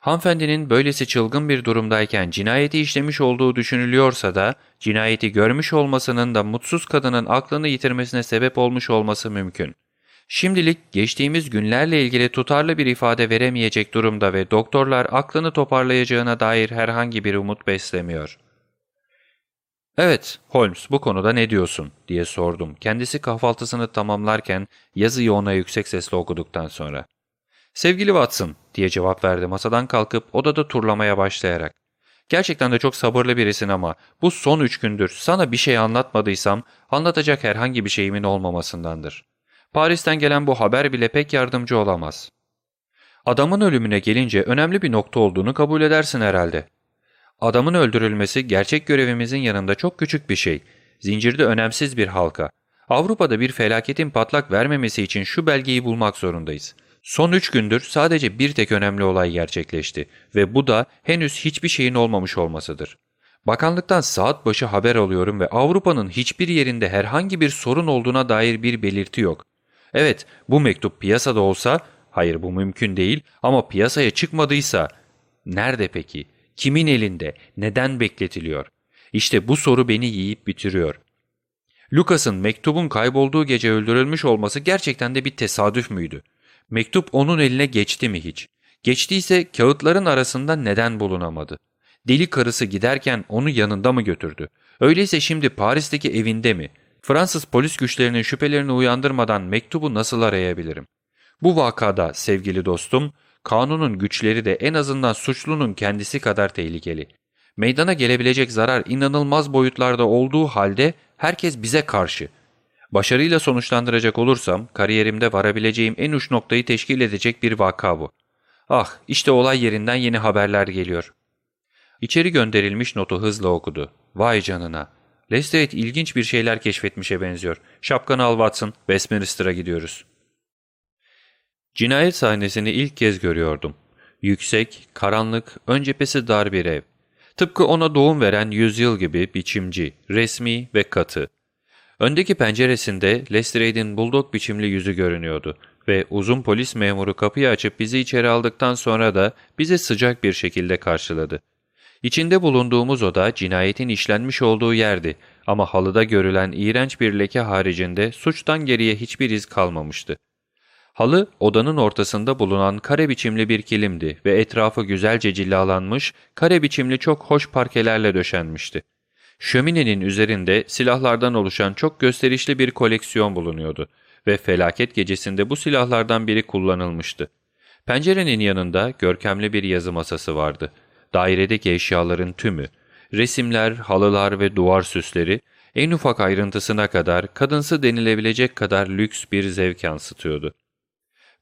Hanımefendinin böylesi çılgın bir durumdayken cinayeti işlemiş olduğu düşünülüyorsa da cinayeti görmüş olmasının da mutsuz kadının aklını yitirmesine sebep olmuş olması mümkün. Şimdilik geçtiğimiz günlerle ilgili tutarlı bir ifade veremeyecek durumda ve doktorlar aklını toparlayacağına dair herhangi bir umut beslemiyor. ''Evet, Holmes bu konuda ne diyorsun?'' diye sordum. Kendisi kahvaltısını tamamlarken yazıyı ona yüksek sesle okuduktan sonra. ''Sevgili Watson'' diye cevap verdi masadan kalkıp odada turlamaya başlayarak. ''Gerçekten de çok sabırlı birisin ama bu son üç gündür sana bir şey anlatmadıysam anlatacak herhangi bir şeyimin olmamasındandır.'' Paris'ten gelen bu haber bile pek yardımcı olamaz. Adamın ölümüne gelince önemli bir nokta olduğunu kabul edersin herhalde. Adamın öldürülmesi gerçek görevimizin yanında çok küçük bir şey. Zincirde önemsiz bir halka. Avrupa'da bir felaketin patlak vermemesi için şu belgeyi bulmak zorundayız. Son üç gündür sadece bir tek önemli olay gerçekleşti ve bu da henüz hiçbir şeyin olmamış olmasıdır. Bakanlıktan saat başı haber alıyorum ve Avrupa'nın hiçbir yerinde herhangi bir sorun olduğuna dair bir belirti yok. Evet bu mektup piyasada olsa, hayır bu mümkün değil ama piyasaya çıkmadıysa nerede peki? Kimin elinde? Neden bekletiliyor? İşte bu soru beni yiyip bitiriyor. Lucas'ın mektubun kaybolduğu gece öldürülmüş olması gerçekten de bir tesadüf müydü? Mektup onun eline geçti mi hiç? Geçtiyse kağıtların arasında neden bulunamadı? Deli karısı giderken onu yanında mı götürdü? Öyleyse şimdi Paris'teki evinde mi? Fransız polis güçlerinin şüphelerini uyandırmadan mektubu nasıl arayabilirim? Bu vakada sevgili dostum, kanunun güçleri de en azından suçlunun kendisi kadar tehlikeli. Meydana gelebilecek zarar inanılmaz boyutlarda olduğu halde herkes bize karşı. Başarıyla sonuçlandıracak olursam kariyerimde varabileceğim en uç noktayı teşkil edecek bir vaka bu. Ah işte olay yerinden yeni haberler geliyor. İçeri gönderilmiş notu hızla okudu. Vay canına. Lestrade ilginç bir şeyler keşfetmişe benziyor. Şapkanı al Watson, Westminster'a gidiyoruz. Cinayet sahnesini ilk kez görüyordum. Yüksek, karanlık, ön cephesi dar bir ev. Tıpkı ona doğum veren yüzyıl gibi biçimci, resmi ve katı. Öndeki penceresinde Lestrade'in buldog biçimli yüzü görünüyordu ve uzun polis memuru kapıyı açıp bizi içeri aldıktan sonra da bizi sıcak bir şekilde karşıladı. İçinde bulunduğumuz oda cinayetin işlenmiş olduğu yerdi ama halıda görülen iğrenç bir leke haricinde suçtan geriye hiçbir iz kalmamıştı. Halı odanın ortasında bulunan kare biçimli bir kilimdi ve etrafı güzelce cilalanmış, kare biçimli çok hoş parkelerle döşenmişti. Şöminenin üzerinde silahlardan oluşan çok gösterişli bir koleksiyon bulunuyordu ve felaket gecesinde bu silahlardan biri kullanılmıştı. Pencerenin yanında görkemli bir yazı masası vardı dairedeki eşyaların tümü, resimler, halılar ve duvar süsleri, en ufak ayrıntısına kadar kadınsı denilebilecek kadar lüks bir zevk yansıtıyordu.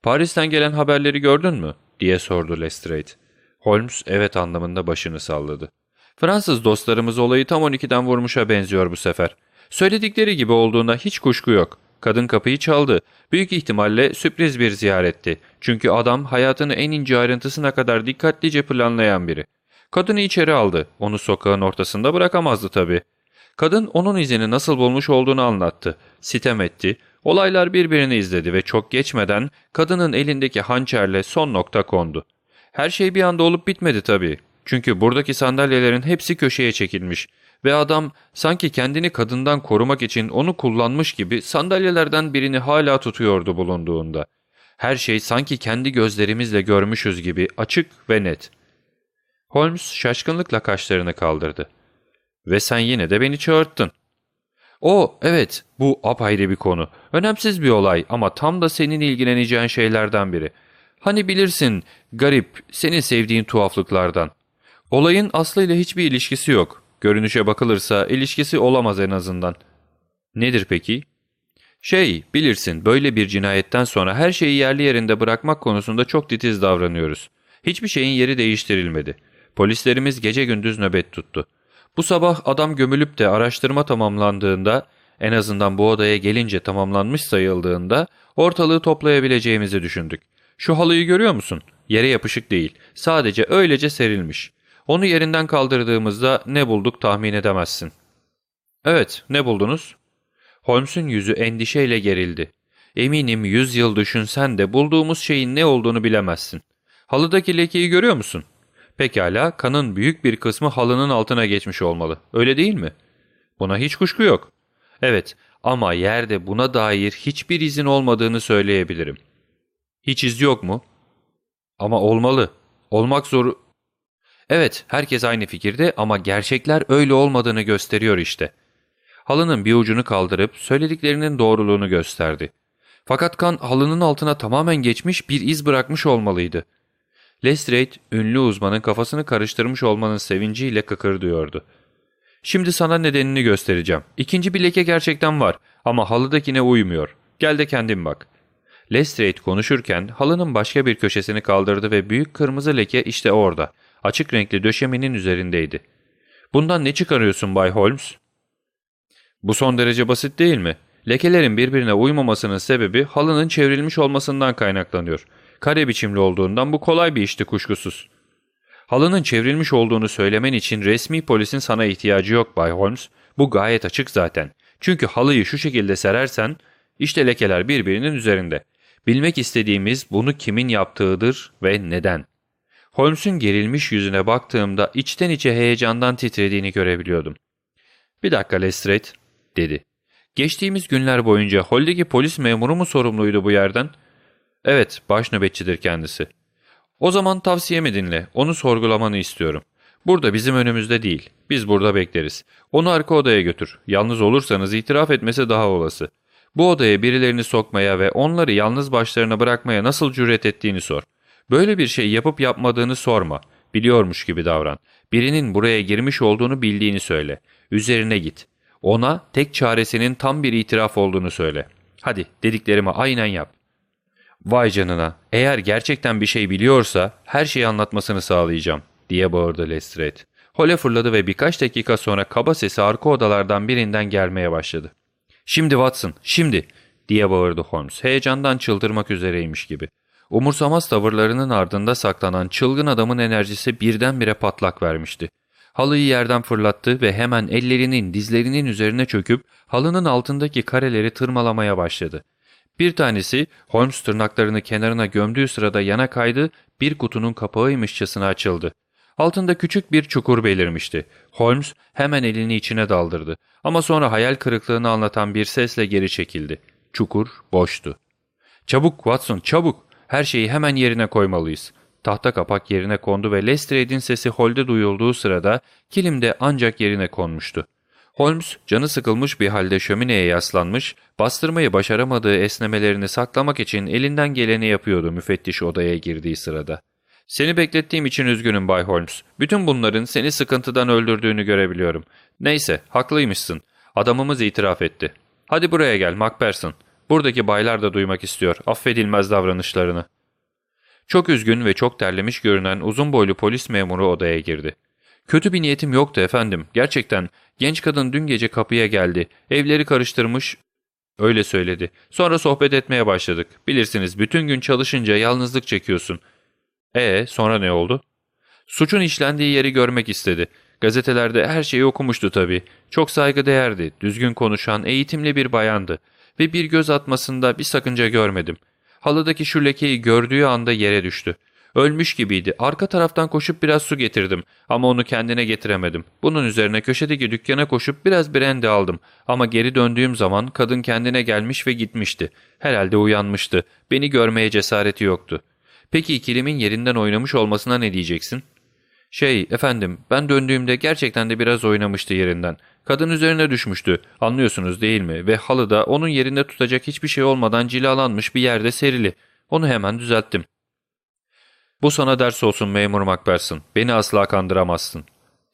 ''Paris'ten gelen haberleri gördün mü?'' diye sordu Lestrade. Holmes evet anlamında başını salladı. ''Fransız dostlarımız olayı tam 12'den vurmuşa benziyor bu sefer. Söyledikleri gibi olduğuna hiç kuşku yok. Kadın kapıyı çaldı. Büyük ihtimalle sürpriz bir ziyaretti. Çünkü adam hayatını en ince ayrıntısına kadar dikkatlice planlayan biri. Kadını içeri aldı. Onu sokağın ortasında bırakamazdı tabii. Kadın onun izini nasıl bulmuş olduğunu anlattı. Sitem etti. Olaylar birbirini izledi ve çok geçmeden kadının elindeki hançerle son nokta kondu. Her şey bir anda olup bitmedi tabii. Çünkü buradaki sandalyelerin hepsi köşeye çekilmiş ve adam sanki kendini kadından korumak için onu kullanmış gibi sandalyelerden birini hala tutuyordu bulunduğunda. Her şey sanki kendi gözlerimizle görmüşüz gibi açık ve net. Holmes şaşkınlıkla kaşlarını kaldırdı. ''Ve sen yine de beni çağırttın.'' ''O, evet, bu apayrı bir konu. Önemsiz bir olay ama tam da senin ilgileneceğin şeylerden biri. Hani bilirsin, garip, senin sevdiğin tuhaflıklardan. Olayın aslıyla hiçbir ilişkisi yok. Görünüşe bakılırsa ilişkisi olamaz en azından. Nedir peki? Şey, bilirsin böyle bir cinayetten sonra her şeyi yerli yerinde bırakmak konusunda çok titiz davranıyoruz. Hiçbir şeyin yeri değiştirilmedi. Polislerimiz gece gündüz nöbet tuttu. Bu sabah adam gömülüp de araştırma tamamlandığında, en azından bu odaya gelince tamamlanmış sayıldığında ortalığı toplayabileceğimizi düşündük. Şu halıyı görüyor musun? Yere yapışık değil, sadece öylece serilmiş. Onu yerinden kaldırdığımızda ne bulduk tahmin edemezsin. Evet, ne buldunuz? Holmes'un yüzü endişeyle gerildi. Eminim yüz yıl düşünsen de bulduğumuz şeyin ne olduğunu bilemezsin. Halıdaki lekeyi görüyor musun? Pekala, kanın büyük bir kısmı halının altına geçmiş olmalı. Öyle değil mi? Buna hiç kuşku yok. Evet, ama yerde buna dair hiçbir izin olmadığını söyleyebilirim. Hiç iz yok mu? Ama olmalı. Olmak zor... Evet, herkes aynı fikirde ama gerçekler öyle olmadığını gösteriyor işte. Halının bir ucunu kaldırıp söylediklerinin doğruluğunu gösterdi. Fakat kan halının altına tamamen geçmiş bir iz bırakmış olmalıydı. Lestrade, ünlü uzmanın kafasını karıştırmış olmanın sevinciyle kıkırdıyordu. Şimdi sana nedenini göstereceğim. İkinci bir leke gerçekten var ama halıdakine uymuyor. Gel de kendin bak. Lestrade konuşurken halının başka bir köşesini kaldırdı ve büyük kırmızı leke işte orada açık renkli döşemenin üzerindeydi. ''Bundan ne çıkarıyorsun Bay Holmes?'' ''Bu son derece basit değil mi? Lekelerin birbirine uymamasının sebebi halının çevrilmiş olmasından kaynaklanıyor. Kare biçimli olduğundan bu kolay bir işti kuşkusuz.'' Halının çevrilmiş olduğunu söylemen için resmi polisin sana ihtiyacı yok Bay Holmes. Bu gayet açık zaten. Çünkü halıyı şu şekilde serersen işte lekeler birbirinin üzerinde. Bilmek istediğimiz bunu kimin yaptığıdır ve neden. Holmes'un gerilmiş yüzüne baktığımda içten içe heyecandan titrediğini görebiliyordum. ''Bir dakika Lestrade'' dedi. ''Geçtiğimiz günler boyunca holdeki polis memuru mu sorumluydu bu yerden?'' ''Evet, baş nöbetçidir kendisi.'' ''O zaman tavsiyemi dinle, onu sorgulamanı istiyorum. Burada bizim önümüzde değil, biz burada bekleriz. Onu arka odaya götür, yalnız olursanız itiraf etmesi daha olası. Bu odaya birilerini sokmaya ve onları yalnız başlarına bırakmaya nasıl cüret ettiğini sor. Böyle bir şey yapıp yapmadığını sorma. Biliyormuş gibi davran. Birinin buraya girmiş olduğunu bildiğini söyle. Üzerine git. Ona tek çaresinin tam bir itiraf olduğunu söyle. Hadi dediklerimi aynen yap. Vay canına, eğer gerçekten bir şey biliyorsa her şeyi anlatmasını sağlayacağım, diye bağırdı Lestrade. Hole fırladı ve birkaç dakika sonra kaba sesi arka odalardan birinden gelmeye başladı. ''Şimdi Watson, şimdi!'' diye bağırdı Holmes, heyecandan çıldırmak üzereymiş gibi. Umursamaz tavırlarının ardında saklanan çılgın adamın enerjisi birdenbire patlak vermişti. Halıyı yerden fırlattı ve hemen ellerinin dizlerinin üzerine çöküp halının altındaki kareleri tırmalamaya başladı. Bir tanesi Holmes tırnaklarını kenarına gömdüğü sırada yana kaydı, bir kutunun kapağıymışçasına açıldı. Altında küçük bir çukur belirmişti. Holmes hemen elini içine daldırdı ama sonra hayal kırıklığını anlatan bir sesle geri çekildi. Çukur boştu. ''Çabuk Watson çabuk!'' Her şeyi hemen yerine koymalıyız. Tahta kapak yerine kondu ve Lestrade'in sesi holde duyulduğu sırada kilim de ancak yerine konmuştu. Holmes canı sıkılmış bir halde şömineye yaslanmış, bastırmayı başaramadığı esnemelerini saklamak için elinden geleni yapıyordu müfettiş odaya girdiği sırada. ''Seni beklettiğim için üzgünüm Bay Holmes. Bütün bunların seni sıkıntıdan öldürdüğünü görebiliyorum. Neyse, haklıymışsın. Adamımız itiraf etti. Hadi buraya gel Macpherson. Buradaki baylar da duymak istiyor affedilmez davranışlarını. Çok üzgün ve çok terlemiş görünen uzun boylu polis memuru odaya girdi. Kötü bir niyetim yoktu efendim. Gerçekten genç kadın dün gece kapıya geldi. Evleri karıştırmış. Öyle söyledi. Sonra sohbet etmeye başladık. Bilirsiniz bütün gün çalışınca yalnızlık çekiyorsun. E sonra ne oldu? Suçun işlendiği yeri görmek istedi. Gazetelerde her şeyi okumuştu tabii. Çok saygıdeğerdi, düzgün konuşan, eğitimli bir bayandı ve bir göz atmasında bir sakınca görmedim. Halıdaki şu lekeyi gördüğü anda yere düştü. Ölmüş gibiydi. Arka taraftan koşup biraz su getirdim ama onu kendine getiremedim. Bunun üzerine köşedeki dükkana koşup biraz brandy aldım ama geri döndüğüm zaman kadın kendine gelmiş ve gitmişti. Herhalde uyanmıştı. Beni görmeye cesareti yoktu. Peki ikilimin yerinden oynamış olmasına ne diyeceksin? Şey efendim ben döndüğümde gerçekten de biraz oynamıştı yerinden. Kadın üzerine düşmüştü anlıyorsunuz değil mi ve halıda onun yerinde tutacak hiçbir şey olmadan cilalanmış bir yerde serili. Onu hemen düzelttim. ''Bu sana ders olsun memur Macpherson. Beni asla kandıramazsın.''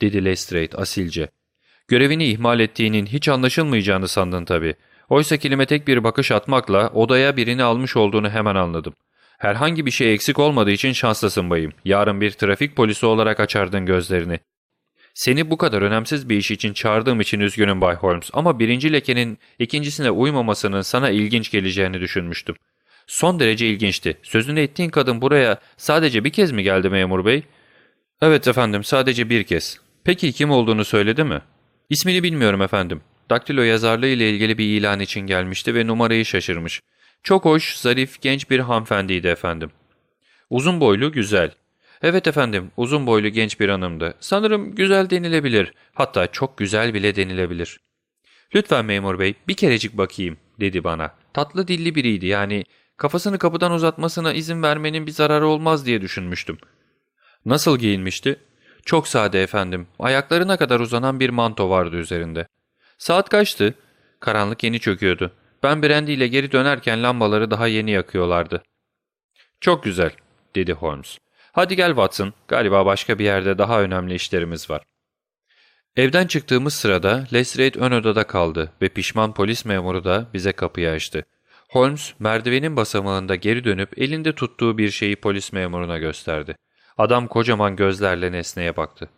dedi Lestrade asilce. ''Görevini ihmal ettiğinin hiç anlaşılmayacağını sandın tabii. Oysa kilime tek bir bakış atmakla odaya birini almış olduğunu hemen anladım. Herhangi bir şey eksik olmadığı için şanslısın bayım. Yarın bir trafik polisi olarak açardın gözlerini. Seni bu kadar önemsiz bir iş için çağırdığım için üzgünüm Bay Holmes ama birinci lekenin ikincisine uymamasının sana ilginç geleceğini düşünmüştüm. Son derece ilginçti. Sözünü ettiğin kadın buraya sadece bir kez mi geldi memur bey? Evet efendim sadece bir kez. Peki kim olduğunu söyledi mi? İsmini bilmiyorum efendim. Daktilo yazarlığı ile ilgili bir ilan için gelmişti ve numarayı şaşırmış. Çok hoş, zarif, genç bir hanımefendiydi efendim. Uzun boylu, güzel. Evet efendim, uzun boylu genç bir hanımdı. Sanırım güzel denilebilir. Hatta çok güzel bile denilebilir. Lütfen memur bey, bir kerecik bakayım, dedi bana. Tatlı dilli biriydi yani. Kafasını kapıdan uzatmasına izin vermenin bir zararı olmaz diye düşünmüştüm. Nasıl giyinmişti? Çok sade efendim. Ayaklarına kadar uzanan bir manto vardı üzerinde. Saat kaçtı? Karanlık yeni çöküyordu. Ben Brandy ile geri dönerken lambaları daha yeni yakıyorlardı. Çok güzel, dedi Holmes. Hadi gel Watson, galiba başka bir yerde daha önemli işlerimiz var. Evden çıktığımız sırada Lestrade ön odada kaldı ve pişman polis memuru da bize kapıyı açtı. Holmes merdivenin basamağında geri dönüp elinde tuttuğu bir şeyi polis memuruna gösterdi. Adam kocaman gözlerle nesneye baktı.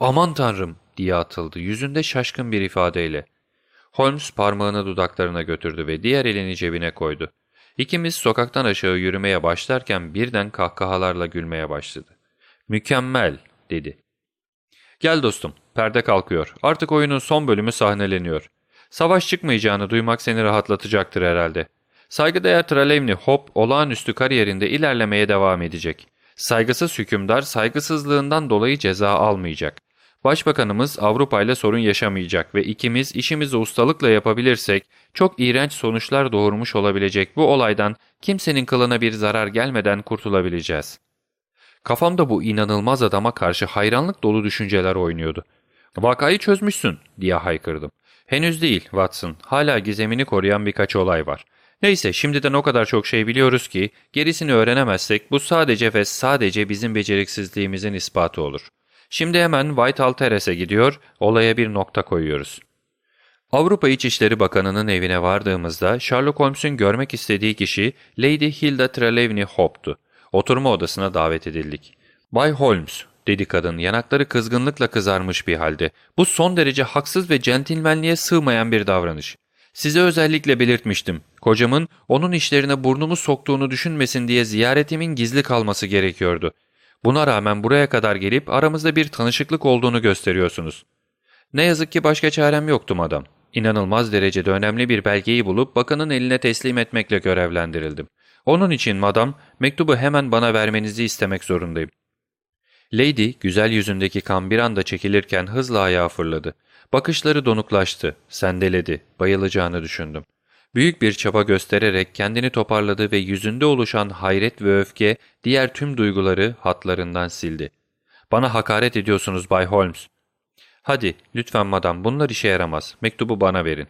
''Aman tanrım!'' diye atıldı yüzünde şaşkın bir ifadeyle. Holmes parmağını dudaklarına götürdü ve diğer elini cebine koydu. İkimiz sokaktan aşağı yürümeye başlarken birden kahkahalarla gülmeye başladı. ''Mükemmel!'' dedi. ''Gel dostum, perde kalkıyor. Artık oyunun son bölümü sahneleniyor. Savaş çıkmayacağını duymak seni rahatlatacaktır herhalde. Saygıdeğer Trelawney Hop olağanüstü kariyerinde ilerlemeye devam edecek. Saygısız hükümdar saygısızlığından dolayı ceza almayacak. Başbakanımız Avrupa ile sorun yaşamayacak ve ikimiz işimizi ustalıkla yapabilirsek çok iğrenç sonuçlar doğurmuş olabilecek bu olaydan kimsenin kılına bir zarar gelmeden kurtulabileceğiz. Kafamda bu inanılmaz adama karşı hayranlık dolu düşünceler oynuyordu. ''Vakayı çözmüşsün.'' diye haykırdım. ''Henüz değil Watson. Hala gizemini koruyan birkaç olay var. Neyse şimdiden o kadar çok şey biliyoruz ki gerisini öğrenemezsek bu sadece ve sadece bizim beceriksizliğimizin ispatı olur. Şimdi hemen Whitehall Terrace'e gidiyor, olaya bir nokta koyuyoruz. Avrupa İçişleri Bakanı'nın evine vardığımızda Sherlock Holmes'un görmek istediği kişi Lady Hilda Trelawney Hope'tu. Oturma odasına davet edildik. Bay Holmes, dedi kadın yanakları kızgınlıkla kızarmış bir halde. Bu son derece haksız ve centilmenliğe sığmayan bir davranış. Size özellikle belirtmiştim. Kocamın onun işlerine burnumu soktuğunu düşünmesin diye ziyaretimin gizli kalması gerekiyordu. Buna rağmen buraya kadar gelip aramızda bir tanışıklık olduğunu gösteriyorsunuz. Ne yazık ki başka çarem yoktu madam. İnanılmaz derecede önemli bir belgeyi bulup bakanın eline teslim etmekle görevlendirildim. Onun için madam, mektubu hemen bana vermenizi istemek zorundayım. Lady, güzel yüzündeki kan bir anda çekilirken hızla ayağa fırladı. Bakışları donuklaştı, sendeledi, bayılacağını düşündüm. Büyük bir çaba göstererek kendini toparladı ve yüzünde oluşan hayret ve öfke diğer tüm duyguları hatlarından sildi. ''Bana hakaret ediyorsunuz Bay Holmes.'' ''Hadi lütfen madam bunlar işe yaramaz. Mektubu bana verin.''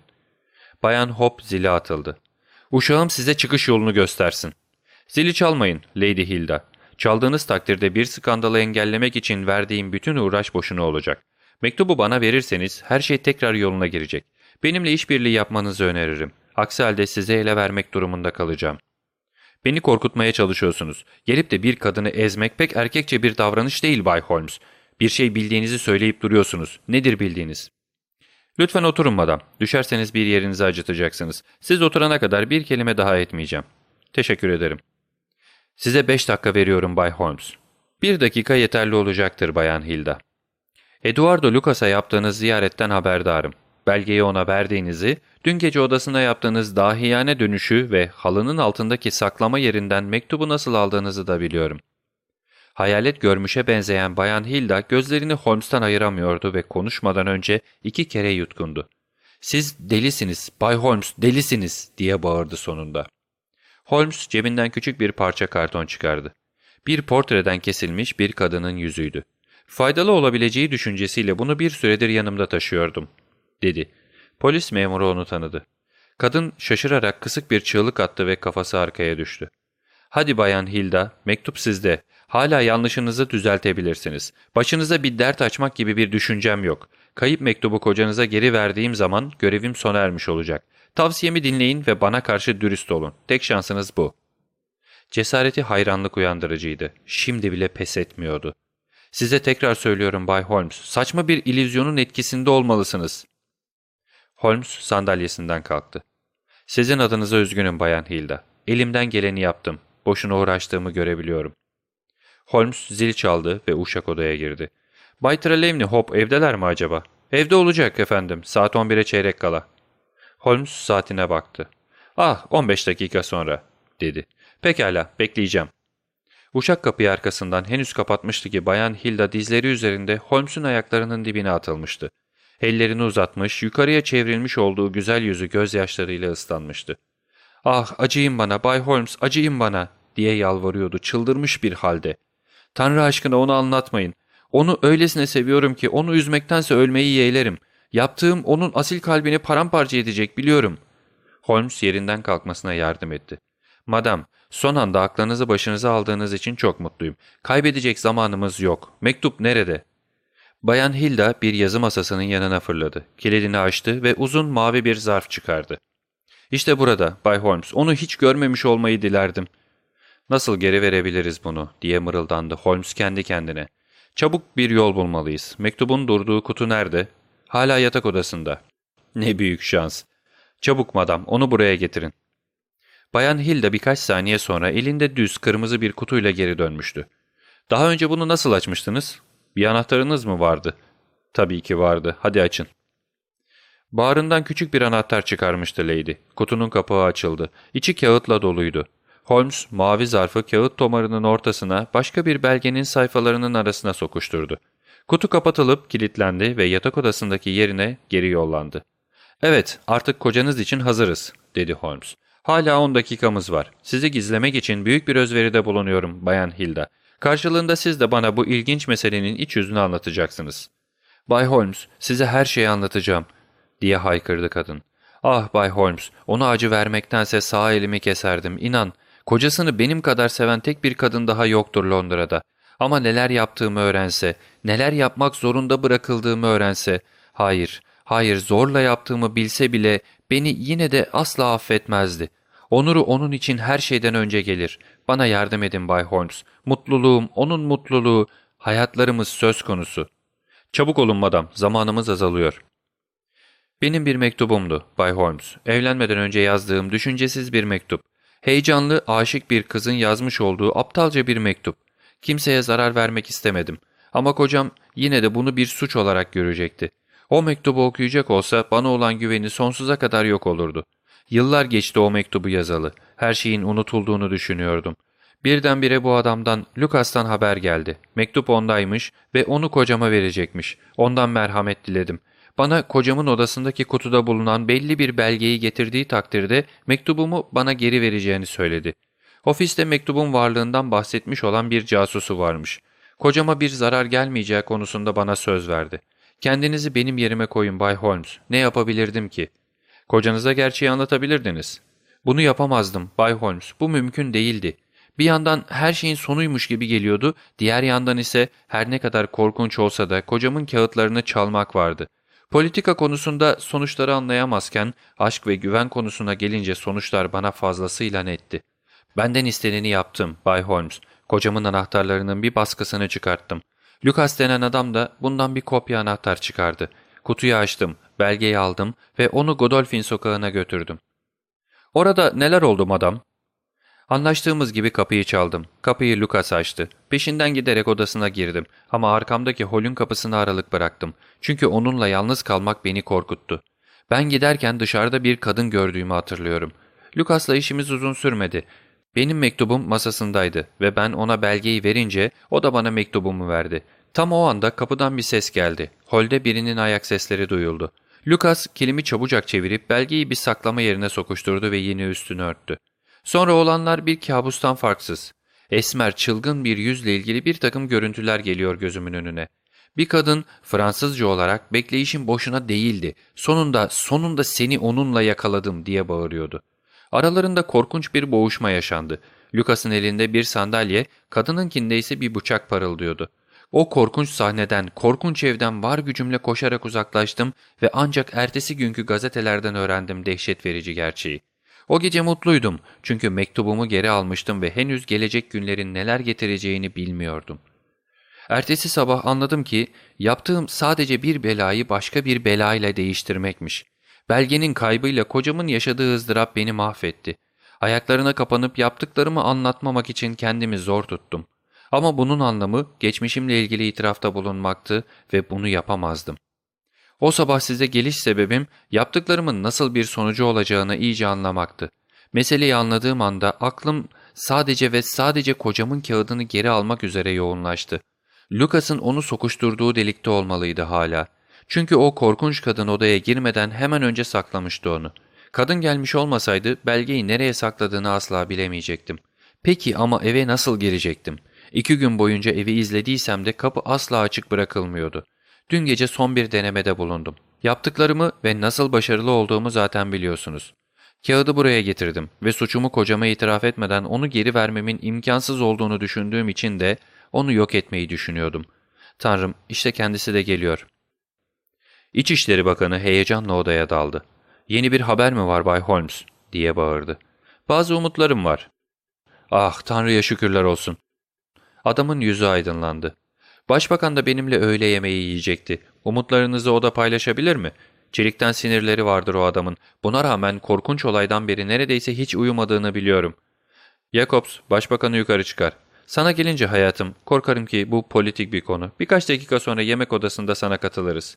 Bayan Hop zili atıldı. ''Uşağım size çıkış yolunu göstersin.'' ''Zili çalmayın Lady Hilda. Çaldığınız takdirde bir skandalı engellemek için verdiğim bütün uğraş boşuna olacak. Mektubu bana verirseniz her şey tekrar yoluna girecek. Benimle işbirliği yapmanızı öneririm. Aksi halde size ele vermek durumunda kalacağım. Beni korkutmaya çalışıyorsunuz. Gelip de bir kadını ezmek pek erkekçe bir davranış değil Bay Holmes. Bir şey bildiğinizi söyleyip duruyorsunuz. Nedir bildiğiniz? Lütfen oturun madam. Düşerseniz bir yerinizi acıtacaksınız. Siz oturana kadar bir kelime daha etmeyeceğim. Teşekkür ederim. Size beş dakika veriyorum Bay Holmes. Bir dakika yeterli olacaktır Bayan Hilda. Eduardo Lucas'a yaptığınız ziyaretten haberdarım. Belgeyi ona verdiğinizi, dün gece odasına yaptığınız dahiyane dönüşü ve halının altındaki saklama yerinden mektubu nasıl aldığınızı da biliyorum. Hayalet görmüşe benzeyen Bayan Hilda gözlerini Holmes'tan ayıramıyordu ve konuşmadan önce iki kere yutkundu. ''Siz delisiniz, Bay Holmes, delisiniz!'' diye bağırdı sonunda. Holmes cebinden küçük bir parça karton çıkardı. Bir portreden kesilmiş bir kadının yüzüydü. Faydalı olabileceği düşüncesiyle bunu bir süredir yanımda taşıyordum, dedi. Polis memuru onu tanıdı. Kadın şaşırarak kısık bir çığlık attı ve kafası arkaya düştü. ''Hadi Bayan Hilda, mektup sizde. Hala yanlışınızı düzeltebilirsiniz. Başınıza bir dert açmak gibi bir düşüncem yok. Kayıp mektubu kocanıza geri verdiğim zaman görevim sona ermiş olacak. Tavsiyemi dinleyin ve bana karşı dürüst olun. Tek şansınız bu.'' Cesareti hayranlık uyandırıcıydı. Şimdi bile pes etmiyordu. ''Size tekrar söylüyorum Bay Holmes, saçma bir ilüzyonun etkisinde olmalısınız.'' Holmes sandalyesinden kalktı. ''Sizin adınıza üzgünüm Bayan Hilda. Elimden geleni yaptım. Boşuna uğraştığımı görebiliyorum.'' Holmes zil çaldı ve uşak odaya girdi. ''Bay Trelawney Hop evdeler mi acaba?'' ''Evde olacak efendim. Saat 11'e çeyrek kala.'' Holmes saatine baktı. ''Ah 15 dakika sonra.'' dedi. ''Pekala bekleyeceğim.'' Uşak kapıyı arkasından henüz kapatmıştı ki Bayan Hilda dizleri üzerinde Holmes'un ayaklarının dibine atılmıştı. Ellerini uzatmış, yukarıya çevrilmiş olduğu güzel yüzü gözyaşlarıyla ıslanmıştı. ''Ah acıyın bana Bay Holmes, acıyın bana.'' diye yalvarıyordu çıldırmış bir halde. ''Tanrı aşkına onu anlatmayın. Onu öylesine seviyorum ki onu üzmektense ölmeyi yeğlerim. Yaptığım onun asil kalbini paramparça edecek biliyorum.'' Holmes yerinden kalkmasına yardım etti. ''Madam, son anda aklınızı başınıza aldığınız için çok mutluyum. Kaybedecek zamanımız yok. Mektup nerede?'' Bayan Hilda bir yazı masasının yanına fırladı. Kilidini açtı ve uzun mavi bir zarf çıkardı. ''İşte burada Bay Holmes. Onu hiç görmemiş olmayı dilerdim.'' ''Nasıl geri verebiliriz bunu?'' diye mırıldandı Holmes kendi kendine. ''Çabuk bir yol bulmalıyız. Mektubun durduğu kutu nerede?'' ''Hala yatak odasında.'' ''Ne büyük şans.'' ''Çabuk madam, onu buraya getirin.'' Bayan Hilda birkaç saniye sonra elinde düz kırmızı bir kutuyla geri dönmüştü. ''Daha önce bunu nasıl açmıştınız?'' Bir anahtarınız mı vardı? Tabii ki vardı. Hadi açın. Bağrından küçük bir anahtar çıkarmıştı Lady. Kutunun kapağı açıldı. İçi kağıtla doluydu. Holmes mavi zarfı kağıt tomarının ortasına başka bir belgenin sayfalarının arasına sokuşturdu. Kutu kapatılıp kilitlendi ve yatak odasındaki yerine geri yollandı. ''Evet, artık kocanız için hazırız.'' dedi Holmes. ''Hala 10 dakikamız var. Sizi gizlemek için büyük bir özveride bulunuyorum Bayan Hilda. Karşılığında siz de bana bu ilginç meselenin iç yüzünü anlatacaksınız. Bay Holmes, size her şeyi anlatacağım, diye haykırdı kadın. Ah Bay Holmes, ona acı vermektense sağ elimi keserdim, inan. Kocasını benim kadar seven tek bir kadın daha yoktur Londra'da. Ama neler yaptığımı öğrense, neler yapmak zorunda bırakıldığımı öğrense, hayır, hayır zorla yaptığımı bilse bile beni yine de asla affetmezdi. Onuru onun için her şeyden önce gelir. Bana yardım edin Bay Holmes. Mutluluğum, onun mutluluğu, hayatlarımız söz konusu. Çabuk olun madam, zamanımız azalıyor. Benim bir mektubumdu Bay Holmes. Evlenmeden önce yazdığım düşüncesiz bir mektup. Heyecanlı, aşık bir kızın yazmış olduğu aptalca bir mektup. Kimseye zarar vermek istemedim. Ama kocam yine de bunu bir suç olarak görecekti. O mektubu okuyacak olsa bana olan güveni sonsuza kadar yok olurdu. Yıllar geçti o mektubu yazalı. Her şeyin unutulduğunu düşünüyordum. Birdenbire bu adamdan, Lucas'tan haber geldi. Mektup ondaymış ve onu kocama verecekmiş. Ondan merhamet diledim. Bana kocamın odasındaki kutuda bulunan belli bir belgeyi getirdiği takdirde mektubumu bana geri vereceğini söyledi. Ofiste mektubun varlığından bahsetmiş olan bir casusu varmış. Kocama bir zarar gelmeyeceği konusunda bana söz verdi. Kendinizi benim yerime koyun Bay Holmes. Ne yapabilirdim ki? Kocanıza gerçeği anlatabilirdiniz. Bunu yapamazdım Bay Holmes. Bu mümkün değildi. Bir yandan her şeyin sonuymuş gibi geliyordu, diğer yandan ise her ne kadar korkunç olsa da kocamın kağıtlarını çalmak vardı. Politika konusunda sonuçları anlayamazken aşk ve güven konusuna gelince sonuçlar bana fazlasıyla netti. Benden isteneni yaptım Bay Holmes. Kocamın anahtarlarının bir baskısını çıkarttım. Lucas denen adam da bundan bir kopya anahtar çıkardı. Kutuyu açtım, belgeyi aldım ve onu Godolphin sokağına götürdüm. Orada neler oldu madam? Anlaştığımız gibi kapıyı çaldım. Kapıyı Lucas açtı. Peşinden giderek odasına girdim ama arkamdaki holün kapısını aralık bıraktım. Çünkü onunla yalnız kalmak beni korkuttu. Ben giderken dışarıda bir kadın gördüğümü hatırlıyorum. Lucas'la işimiz uzun sürmedi. Benim mektubum masasındaydı ve ben ona belgeyi verince o da bana mektubumu verdi. Tam o anda kapıdan bir ses geldi. Holde birinin ayak sesleri duyuldu. Lucas kilimi çabucak çevirip belgeyi bir saklama yerine sokuşturdu ve yeni üstünü örttü. Sonra olanlar bir kabustan farksız. Esmer, çılgın bir yüzle ilgili bir takım görüntüler geliyor gözümün önüne. Bir kadın Fransızca olarak bekleyişin boşuna değildi. Sonunda, sonunda seni onunla yakaladım diye bağırıyordu. Aralarında korkunç bir boğuşma yaşandı. Lucas'ın elinde bir sandalye, kadınınkinde ise bir bıçak parıldıyordu. O korkunç sahneden, korkunç evden var gücümle koşarak uzaklaştım ve ancak ertesi günkü gazetelerden öğrendim dehşet verici gerçeği. O gece mutluydum çünkü mektubumu geri almıştım ve henüz gelecek günlerin neler getireceğini bilmiyordum. Ertesi sabah anladım ki yaptığım sadece bir belayı başka bir belayla değiştirmekmiş. Belgenin kaybıyla kocamın yaşadığı ızdırap beni mahvetti. Ayaklarına kapanıp yaptıklarımı anlatmamak için kendimi zor tuttum. Ama bunun anlamı geçmişimle ilgili itirafta bulunmaktı ve bunu yapamazdım. O sabah size geliş sebebim yaptıklarımın nasıl bir sonucu olacağını iyice anlamaktı. Meseleyi anladığım anda aklım sadece ve sadece kocamın kağıdını geri almak üzere yoğunlaştı. Lucas'ın onu sokuşturduğu delikte olmalıydı hala. Çünkü o korkunç kadın odaya girmeden hemen önce saklamıştı onu. Kadın gelmiş olmasaydı belgeyi nereye sakladığını asla bilemeyecektim. Peki ama eve nasıl girecektim? İki gün boyunca evi izlediysem de kapı asla açık bırakılmıyordu. Dün gece son bir denemede bulundum. Yaptıklarımı ve nasıl başarılı olduğumu zaten biliyorsunuz. Kağıdı buraya getirdim ve suçumu kocama itiraf etmeden onu geri vermemin imkansız olduğunu düşündüğüm için de onu yok etmeyi düşünüyordum. Tanrım işte kendisi de geliyor. İçişleri Bakanı heyecanla odaya daldı. ''Yeni bir haber mi var Bay Holmes?'' diye bağırdı. ''Bazı umutlarım var.'' ''Ah Tanrı'ya şükürler olsun.'' Adamın yüzü aydınlandı. Başbakan da benimle öğle yemeği yiyecekti. Umutlarınızı o da paylaşabilir mi? Çelikten sinirleri vardır o adamın. Buna rağmen korkunç olaydan beri neredeyse hiç uyumadığını biliyorum. Jacobs, başbakanı yukarı çıkar. Sana gelince hayatım, korkarım ki bu politik bir konu. Birkaç dakika sonra yemek odasında sana katılırız.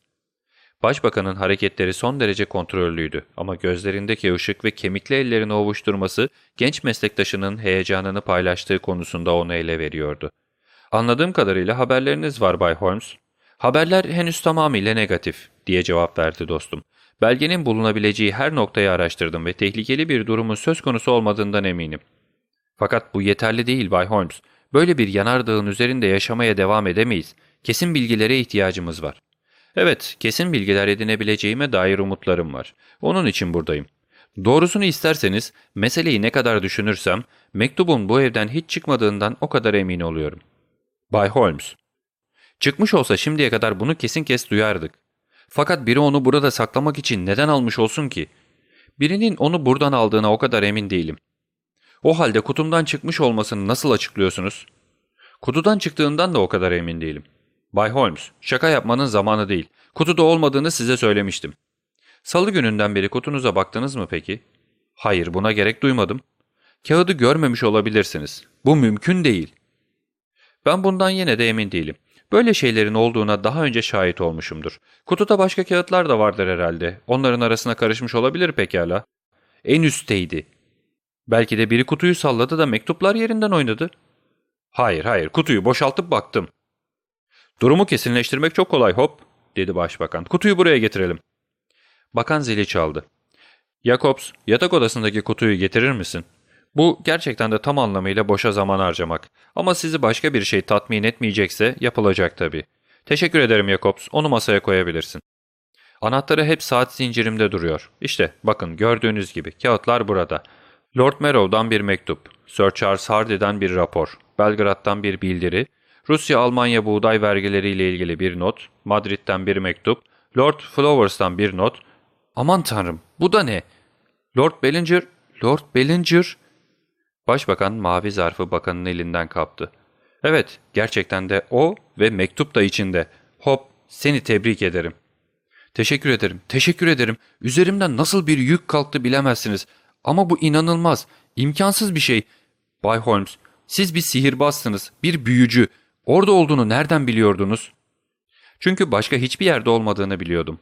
Başbakanın hareketleri son derece kontrollüydü ama gözlerindeki ışık ve kemikli ellerini ovuşturması genç meslektaşının heyecanını paylaştığı konusunda onu ele veriyordu. Anladığım kadarıyla haberleriniz var Bay Holmes. Haberler henüz tamamıyla negatif diye cevap verdi dostum. Belgenin bulunabileceği her noktayı araştırdım ve tehlikeli bir durumun söz konusu olmadığından eminim. Fakat bu yeterli değil Bay Holmes. Böyle bir yanardağın üzerinde yaşamaya devam edemeyiz. Kesin bilgilere ihtiyacımız var. Evet, kesin bilgiler edinebileceğime dair umutlarım var. Onun için buradayım. Doğrusunu isterseniz, meseleyi ne kadar düşünürsem, mektubun bu evden hiç çıkmadığından o kadar emin oluyorum. Bay Holmes. Çıkmış olsa şimdiye kadar bunu kesin kes duyardık. Fakat biri onu burada saklamak için neden almış olsun ki? Birinin onu buradan aldığına o kadar emin değilim. O halde kutumdan çıkmış olmasını nasıl açıklıyorsunuz? Kutudan çıktığından da o kadar emin değilim. Bay Holmes, şaka yapmanın zamanı değil. Kutuda olmadığını size söylemiştim. Salı gününden beri kutunuza baktınız mı peki? Hayır, buna gerek duymadım. Kağıdı görmemiş olabilirsiniz. Bu mümkün değil. Ben bundan yine de emin değilim. Böyle şeylerin olduğuna daha önce şahit olmuşumdur. Kutuda başka kağıtlar da vardır herhalde. Onların arasına karışmış olabilir pekala. En üstteydi. Belki de biri kutuyu salladı da mektuplar yerinden oynadı. Hayır hayır kutuyu boşaltıp baktım. Durumu kesinleştirmek çok kolay hop dedi başbakan. Kutuyu buraya getirelim. Bakan zili çaldı. Jacobs yatak odasındaki kutuyu getirir misin? Bu gerçekten de tam anlamıyla boşa zaman harcamak. Ama sizi başka bir şey tatmin etmeyecekse yapılacak tabii. Teşekkür ederim Jacobs, onu masaya koyabilirsin. Anahtarı hep saat zincirimde duruyor. İşte bakın gördüğünüz gibi kağıtlar burada. Lord Merrow'dan bir mektup, Sir Charles Hardy'den bir rapor, Belgrad'dan bir bildiri, Rusya-Almanya buğday vergileriyle ilgili bir not, Madrid'den bir mektup, Lord Flowers'tan bir not. Aman tanrım bu da ne? Lord Bellinger, Lord Bellinger... Başbakan mavi zarfı bakanın elinden kaptı. Evet, gerçekten de o ve mektup da içinde. Hop, seni tebrik ederim. Teşekkür ederim, teşekkür ederim. Üzerimden nasıl bir yük kalktı bilemezsiniz. Ama bu inanılmaz, imkansız bir şey. Bay Holmes, siz bir sihirbazsınız, bir büyücü. Orada olduğunu nereden biliyordunuz? Çünkü başka hiçbir yerde olmadığını biliyordum.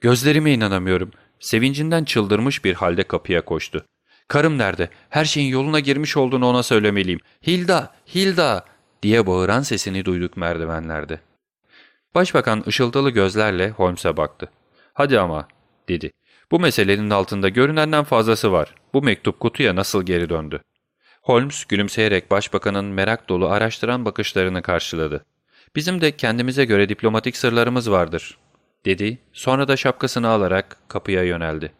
Gözlerime inanamıyorum. Sevincinden çıldırmış bir halde kapıya koştu. Karım nerede? Her şeyin yoluna girmiş olduğunu ona söylemeliyim. Hilda! Hilda! diye bağıran sesini duyduk merdivenlerde. Başbakan ışıltılı gözlerle Holmes'e baktı. Hadi ama, dedi. Bu meselenin altında görünenden fazlası var. Bu mektup kutuya nasıl geri döndü? Holmes gülümseyerek başbakanın merak dolu araştıran bakışlarını karşıladı. Bizim de kendimize göre diplomatik sırlarımız vardır, dedi. Sonra da şapkasını alarak kapıya yöneldi.